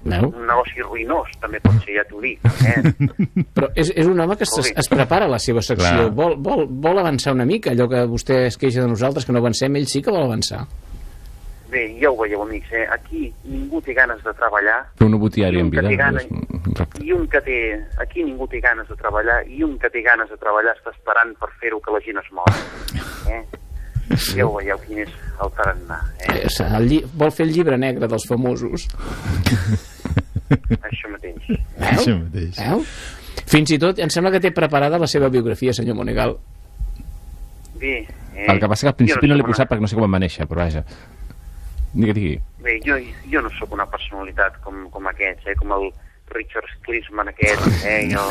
Veu? Un negoci ruïnós, també pot ser, ja t'ho dic. Eh? Però és, és un home que es, es prepara la seva secció. Clar. Vol, vol, vol avançar una mica, allò que vostè es queixa de nosaltres, que no avancem, ell sí que vol avançar. Bé, ja ho veieu, amics, eh? Aquí ningú té ganes de treballar Fer un obituari I un en vida. gana- és- i un que té... Aquí ningú té ganes de treballar i un que té ganes de treballar està esperant per fer-ho que la gent es mor. Eh? Ja ho veieu quin és el tarannà. Eh? Eh, El lli... Vol fer el llibre negre dels famosos. Això mateix. Veu? Això mateix. Veu? Fins i tot, em sembla que té preparada la seva biografia, senyor Monegal. Bé, eh, El que passa que al principi no l'he posat perquè no sé com va néixer, però vaja. Digui, digui. Bé, jo, jo no sóc una personalitat com, com aquests, eh? com el Richard Klisman aquest. Eh? Jo,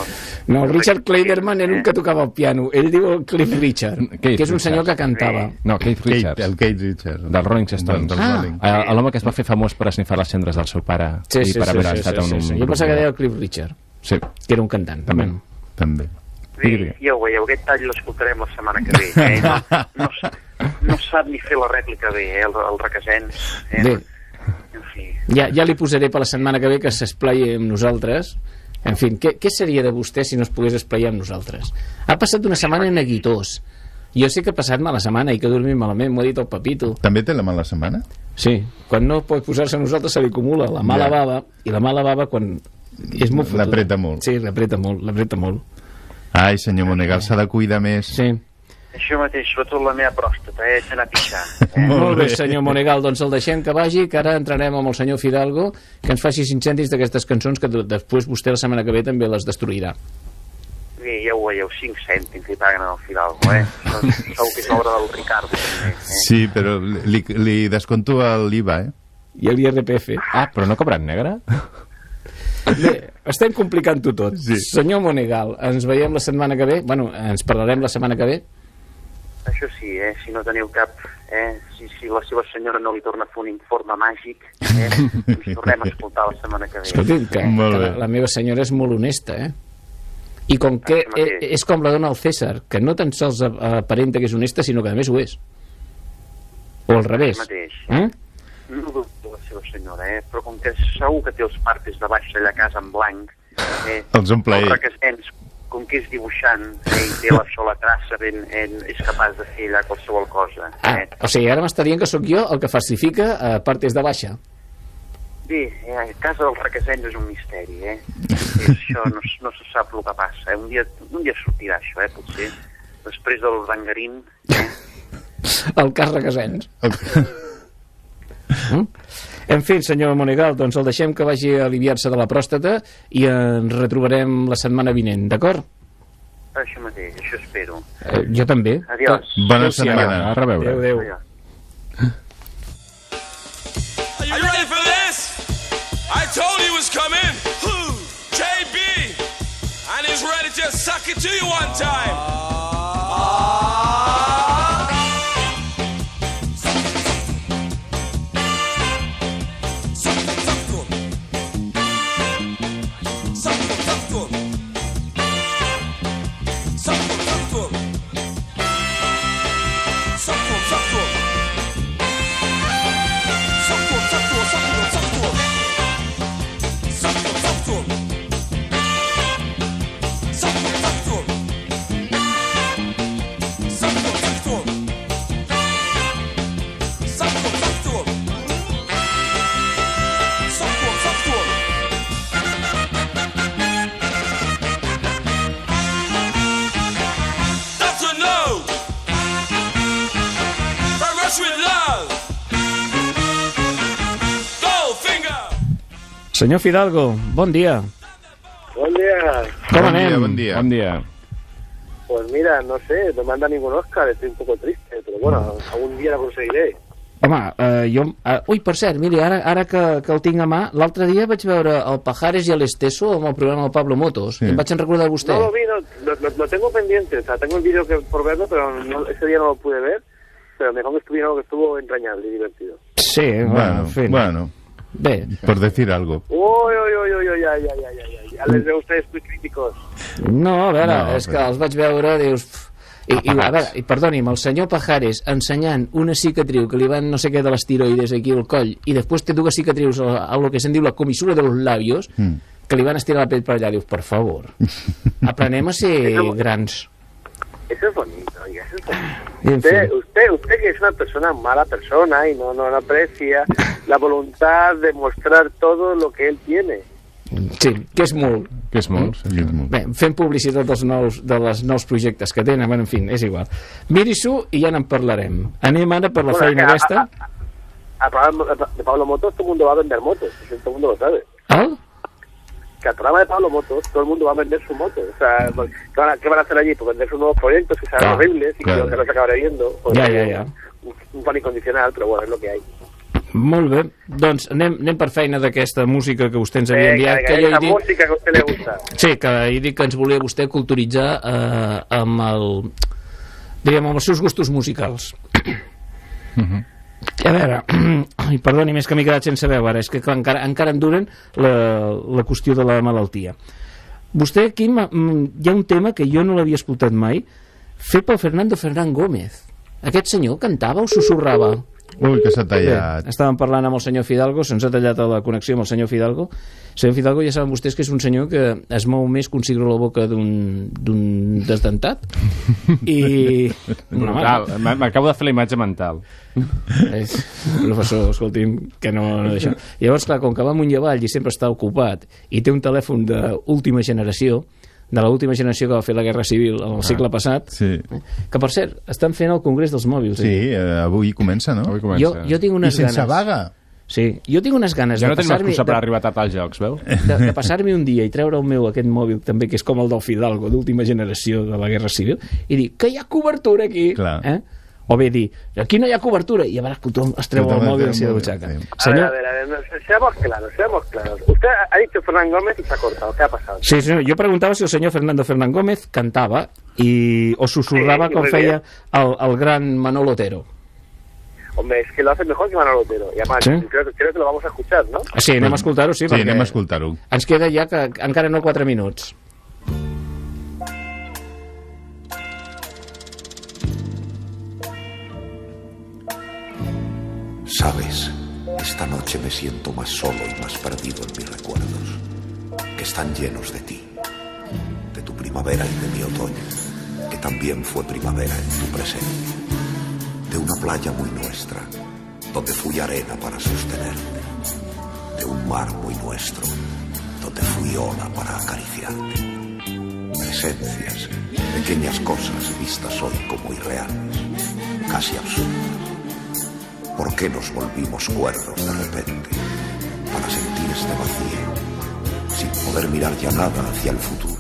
No, el Richard Kleiderman era un que tocava el piano. Ell diu el Cliff Richard, que és un senyor que cantava. No, Keith Richards. el Keith Richards. Del Rolling Stones. Del, del Ah. Eh, L'home que es va fer famós per esnifar les cendres del seu pare Sí, i sí, per sí, haver sí, estat sí, en sí, un... sí. Jo pensava que deia el Cliff Richard, Sí. que era un cantant. També. Bueno. També. Bé, ja ho veieu, aquest tall l'escoltarem la setmana que ve. Eh? No, no, no sap ni fer la rèplica bé, eh? el, el Requesens. Eh? Bé, En fi, ja, ja li posaré per la setmana que ve que s'esplai amb nosaltres. En fi, què, què seria de vostè si no es pogués esplaiar amb nosaltres? Ha passat una setmana neguitós. Jo sé que ha passat mala setmana i que ha dormit malament, m'ho ha dit el Papito. També té la mala setmana? Sí, quan no pot posar-se a nosaltres se li acumula la mala Ja. bava, i la mala bava quan és molt fotuda. L'apreta molt. Sí, l'apreta molt, l'apreta molt. Ai, senyor Monegal, s'ha de cuidar més. Sí. això mateix, sobretot la meva pròstata, eh? S'ha anat a pixar. Molt bé, senyor Monegal, doncs el deixem que vagi, que ara entrarem amb el senyor Fidalgo, que ens faci cinc cèntims d'aquestes cançons que després vostè la setmana que ve també les destruirà. Bé, ja ho veieu, 5 cèntims li paguen al Fidalgo, eh? Segur que és l'obra del Ricardo, també. Eh? Sí, però li, li desconto l'IVA, eh? I l'IRPF. Ah, però no cobren negre? Bé, estem complicant-ho tot. Sí. Senyor Monegal, ens veiem la setmana que ve? Bueno, ens parlarem la setmana que ve? Això sí, eh? Si no teniu cap... Eh? Si, si la seva senyora no li torna a fer un informe màgic, eh? ens tornem a escoltar la setmana que ve. Escolti'm, que, que la, la meva senyora és molt honesta, eh? I com que mateix. eh, és com la dona al César, que no tan sols ap- aparenta que és honesta, sinó que a més ho és. O al revés. Mateix. Eh? No la seva senyora, eh? Però com que segur que té els partes de baix allà a casa en blanc, eh? Els omple el ell. requesens, com que és dibuixant eh? i té la sola traça, ben, eh? és capaç de fer allà qualsevol cosa. Ah, o sigui, ara m'està dient que sóc jo el que falsifica a partes de baixa. Bé, eh, casa del requesens és un misteri, eh? I això no, no se sap el que passa. Eh? Un, dia, un dia sortirà això, eh? Potser. Després de l'Urdangarín, El cas Requesens. Mm? En fi, senyor Monegal, doncs el deixem que vagi a aliviar-se de la pròstata i ens retrobarem la setmana vinent, d'acord? Això mateix, això espero. Eh, jo també. Adiós. Bona Adéu setmana. A reveure. Adéu, adéu. Are you ready for this? I told you was coming. JB, and he's ready to suck it to you one time. Senyor Fidalgo, bon dia. Buen día. Com Bon anem? dia, bon dia. Bon dia. Pues mira, no sé, no me anda ningún Oscar, estoy un poco triste, pero bueno, algún día lo conseguiré. Home, eh, jo... Eh, ui, per cert, miri, ara, ara que, que el tinc a mà, l'altre dia vaig veure el Pajares i l'Esteso amb el programa del Pablo Motos. Sí. Em vaig en recordar vostè. No lo vi, no, lo, lo- tengo pendiente, o sea, tengo el vídeo que, por verlo, pero no- ese día no lo pude ver, pero mejor que estuvo, que estuvo entrañable y divertido. Sí, bueno, Bueno, en fin. bueno. Bé. Por decir algo. Uy, uy, uy, uy, uy, ya, ya, ya, ya, ya, ya les críticos. No, a veure, No, és però- que els vaig veure, dius... I, i, a veure, i perdoni'm, el senyor Pajares ensenyant una cicatriu que li van no sé què de les tiroides aquí al coll i després té dues cicatrius a, a lo que se'n diu la comissura de los labios Mm. que li van estirar la pell per allà, dius, per favor aprenem a ser grans Eso es bonito, oiga, eso es bonito. Usted, usted, usted que es una persona mala persona y no, no, no aprecia la voluntad de mostrar todo lo que él tiene. sí, que és molt Que és molt. Bé, fem publicitat dels nous, de les nous projectes que tenen, bueno, en fi, és igual. Miri-s'ho i ja n'en parlarem. Anem ara per la Bueno, feina que a- aquesta. Al programa de Pablo Motos todo el mundo va a vender motos, todo el mundo lo sabe. ¿Ah? Que al programa de Pablo Motos todo el mundo va a vender su moto. O sea, ¿qué van a, qué van a hacer allí? Pues vender sus nuevos proyectos que serán Claro, horribles y claro. que no se acabaré viendo. Pues, Ja, ja, ja. Un, un pan incondicional, pero bueno, es lo que hay. Molt bé, doncs anem, anem per feina d'aquesta música que vostè ens havia enviat. venga, que jo he esa dit, música que a usted le gusta. sí, que he dit que ens volia vostè culturitzar eh, amb el diríem, amb els seus gustos musicals. A veure, ai, perdoni, més que m'he quedat sense veu ara, és que clar, encara, encara em duren la, la qüestió de la malaltia. Vostè mm, hi ha un tema que jo no l'havia escoltat mai, fet pel Fernando Fernán Gómez. Aquest senyor cantava o susurrava? Ui, que s'ha tallat. Bé, estàvem parlant amb el senyor Fidalgo, se'ns ha tallat la connexió amb el senyor Fidalgo. Senyor Fidalgo, ja saben vostès que és un senyor que es mou més que un cigró a la boca d'un d'un desdentat. I... Brutal. M- M'acabo de fer la imatge mental. És, professor, escolti'm, que no, no d'això. Llavors, clar, com que va amunt i avall i sempre està ocupat i té un telèfon d'última generació, de l'última generació que va fer la Guerra Civil al segle passat, Sí, que per cert, estan fent el Congrés dels Mòbils. sí eh? eh, avui comença, no? Avui Jo, jo tinc unes I sense ganes. vaga. Sí, jo tinc unes ganes Ja de no tenim passar-m'hi... excusa per de- arribar tard als jocs, veu? de, de passar-me un dia i treure el meu aquest mòbil també, que és com el del Fidalgo d'última generació de la Guerra Civil i dir que hi ha cobertura aquí Clar. eh? O bé dir, aquí no hi ha cobertura i a veure que tothom es treu el mòbil de mòbil, butxaca sí. Senyor, a ver, a ver, no, seamos claros, seamos claros. Usted ha dicho Fernán Gómez y se ha cortado. ¿Qué ha pasado? sí, senyor, jo preguntava si el senyor Fernando Fernán Gómez cantava i, o susurrava Sí, com feia el, el gran Manolo Otero Hombre, es que lo hace mejor que Manolo Otero. Y además, ¿Sí? creo, creo que lo vamos a escuchar, ¿no? sí, anem a escoltar-ho sí, Sí, perquè anem a escoltar-ho. ens queda ja que encara no 4 minuts Sabes, esta noche me siento más solo y más perdido en mis recuerdos, que están llenos de ti, de tu primavera y de mi otoño, que también fue primavera en tu presencia, de una playa muy nuestra, donde fui arena para sostenerte, de un mar muy nuestro, donde fui ola para acariciarte. Presencias, pequeñas cosas vistas hoy como irreales, casi absurdas. ¿Por qué nos volvimos cuerdos de repente para sentir este vacío, sin poder mirar ya nada hacia el futuro?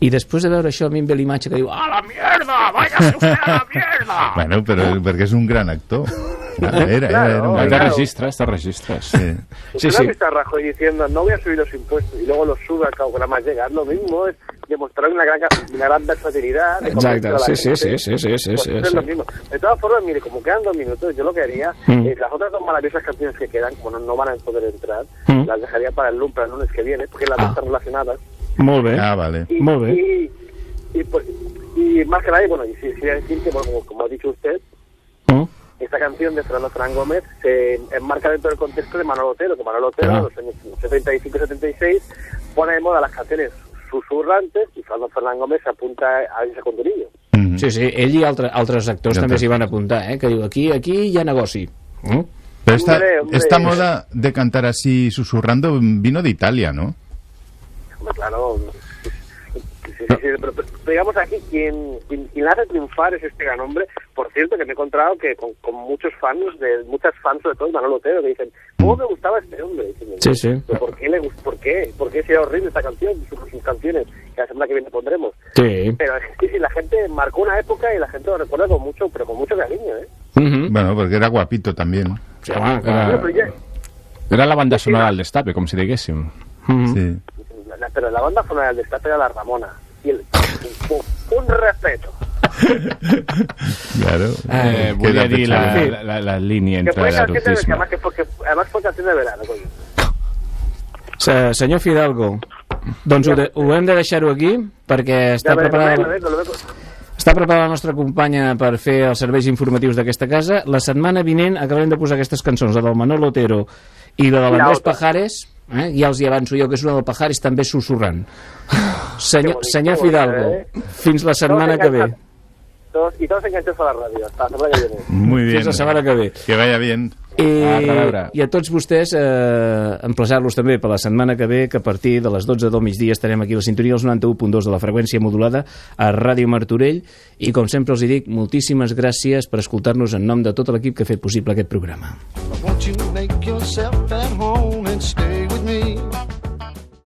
i després de veure això a mi em ve l'imatge que diu a la mierda, váyase usted a la mierda Bueno, però perquè és un gran actor. Era, era, era un Te buen- registras, te registras. Sí. ¿Usted no ha visto a Rajoy diciendo no voy a subir los impuestos y luego los sube al cabo que más llega? Es lo mismo, es demostrar una gran, una gran versatilidad. a la sí, sí, gente. sí, sí, sí, sí, Pues sí, es sí. lo mismo. De todas formas, mire, como quedan dos minutos, yo lo que haría Mm. es las otras dos maravillosas canciones que quedan, como no, no van a poder entrar, Mm. las dejaría para el lunes, para el lunes que viene, porque las dos están relacionadas. Molt bé. Ah, vale. Y, Molt bé. Y, y, pues, y más que nada, y bueno, y sí, sí voy a decir que, bueno, como, como ha dicho usted. Esta canción de Fernando Fran Gómez se enmarca dentro del contexto de Manolo Otero, que Manolo Otero en los años 75-76 pone de moda las canciones susurrantes y Fernando Fernán Gómez se apunta a ese condurillo. Sí, sí, ell i altre, altres actors I també s'hi van apuntar, eh? que diu, aquí, aquí hi ha negoci. Mm? Pero esta, Hombre, hombre. esta moda de cantar así susurrando vino de Italia, ¿no? Hombre, claro. Sí, sí, sí, pero, pero digamos aquí, quien, quien, quien la hace triunfar es este gran hombre. Por cierto, que me he encontrado que con, con muchos fans, de muchas fans, sobre todo de Manolo Otero, que dicen, ¿cómo me gustaba este hombre? Dicen, Sí, sí. ¿Pero ¿Por qué le gust- ¿Por qué? ¿Por qué sea horrible esta canción? Sus, sus canciones, que la semana que viene pondremos. Sí. Pero es que sí, la gente marcó una época y la gente lo recuerda con mucho, pero con mucho cariño, ¿eh? Bueno, porque era guapito también. Sí, Bueno, ya- Era la banda sonora del Destape, com si diguéssim. Sí. la- pero la banda sonora del destape era la Ramona. Y el, un, un respeto. Claro. Eh, Eh, volia queda dir la, la, la, la línia Que entre que l'erotisme. además, que fue, que además fue canción de verano, coño. Se, senyor Fidalgo, doncs ho, de, ho hem de deixar-ho aquí perquè està preparada... Està preparada la nostra companya per fer els serveis informatius d'aquesta casa. La setmana vinent acabarem de posar aquestes cançons, la del Manolo Otero i la de l'Andrés. Pajares, eh? ja els hi avanço jo que és una del Pajares també susurrant. Senyor, bonic, senyor Fidalgo, eh? fins la setmana que ve. Todos, y todos enganchados a la radio. Hasta la semana que viene. Muy bien. Fins la setmana que ve. Que vaya bien. I, A reveure. I a tots vostès eh, emplaçar-los també per la setmana que ve que a partir de les 12 del migdia estarem aquí a la sintonia dels 91.2 de la freqüència modulada a Ràdio Martorell i com sempre els hi dic moltíssimes gràcies per escoltar-nos en nom de tot l'equip que ha fet possible aquest programa.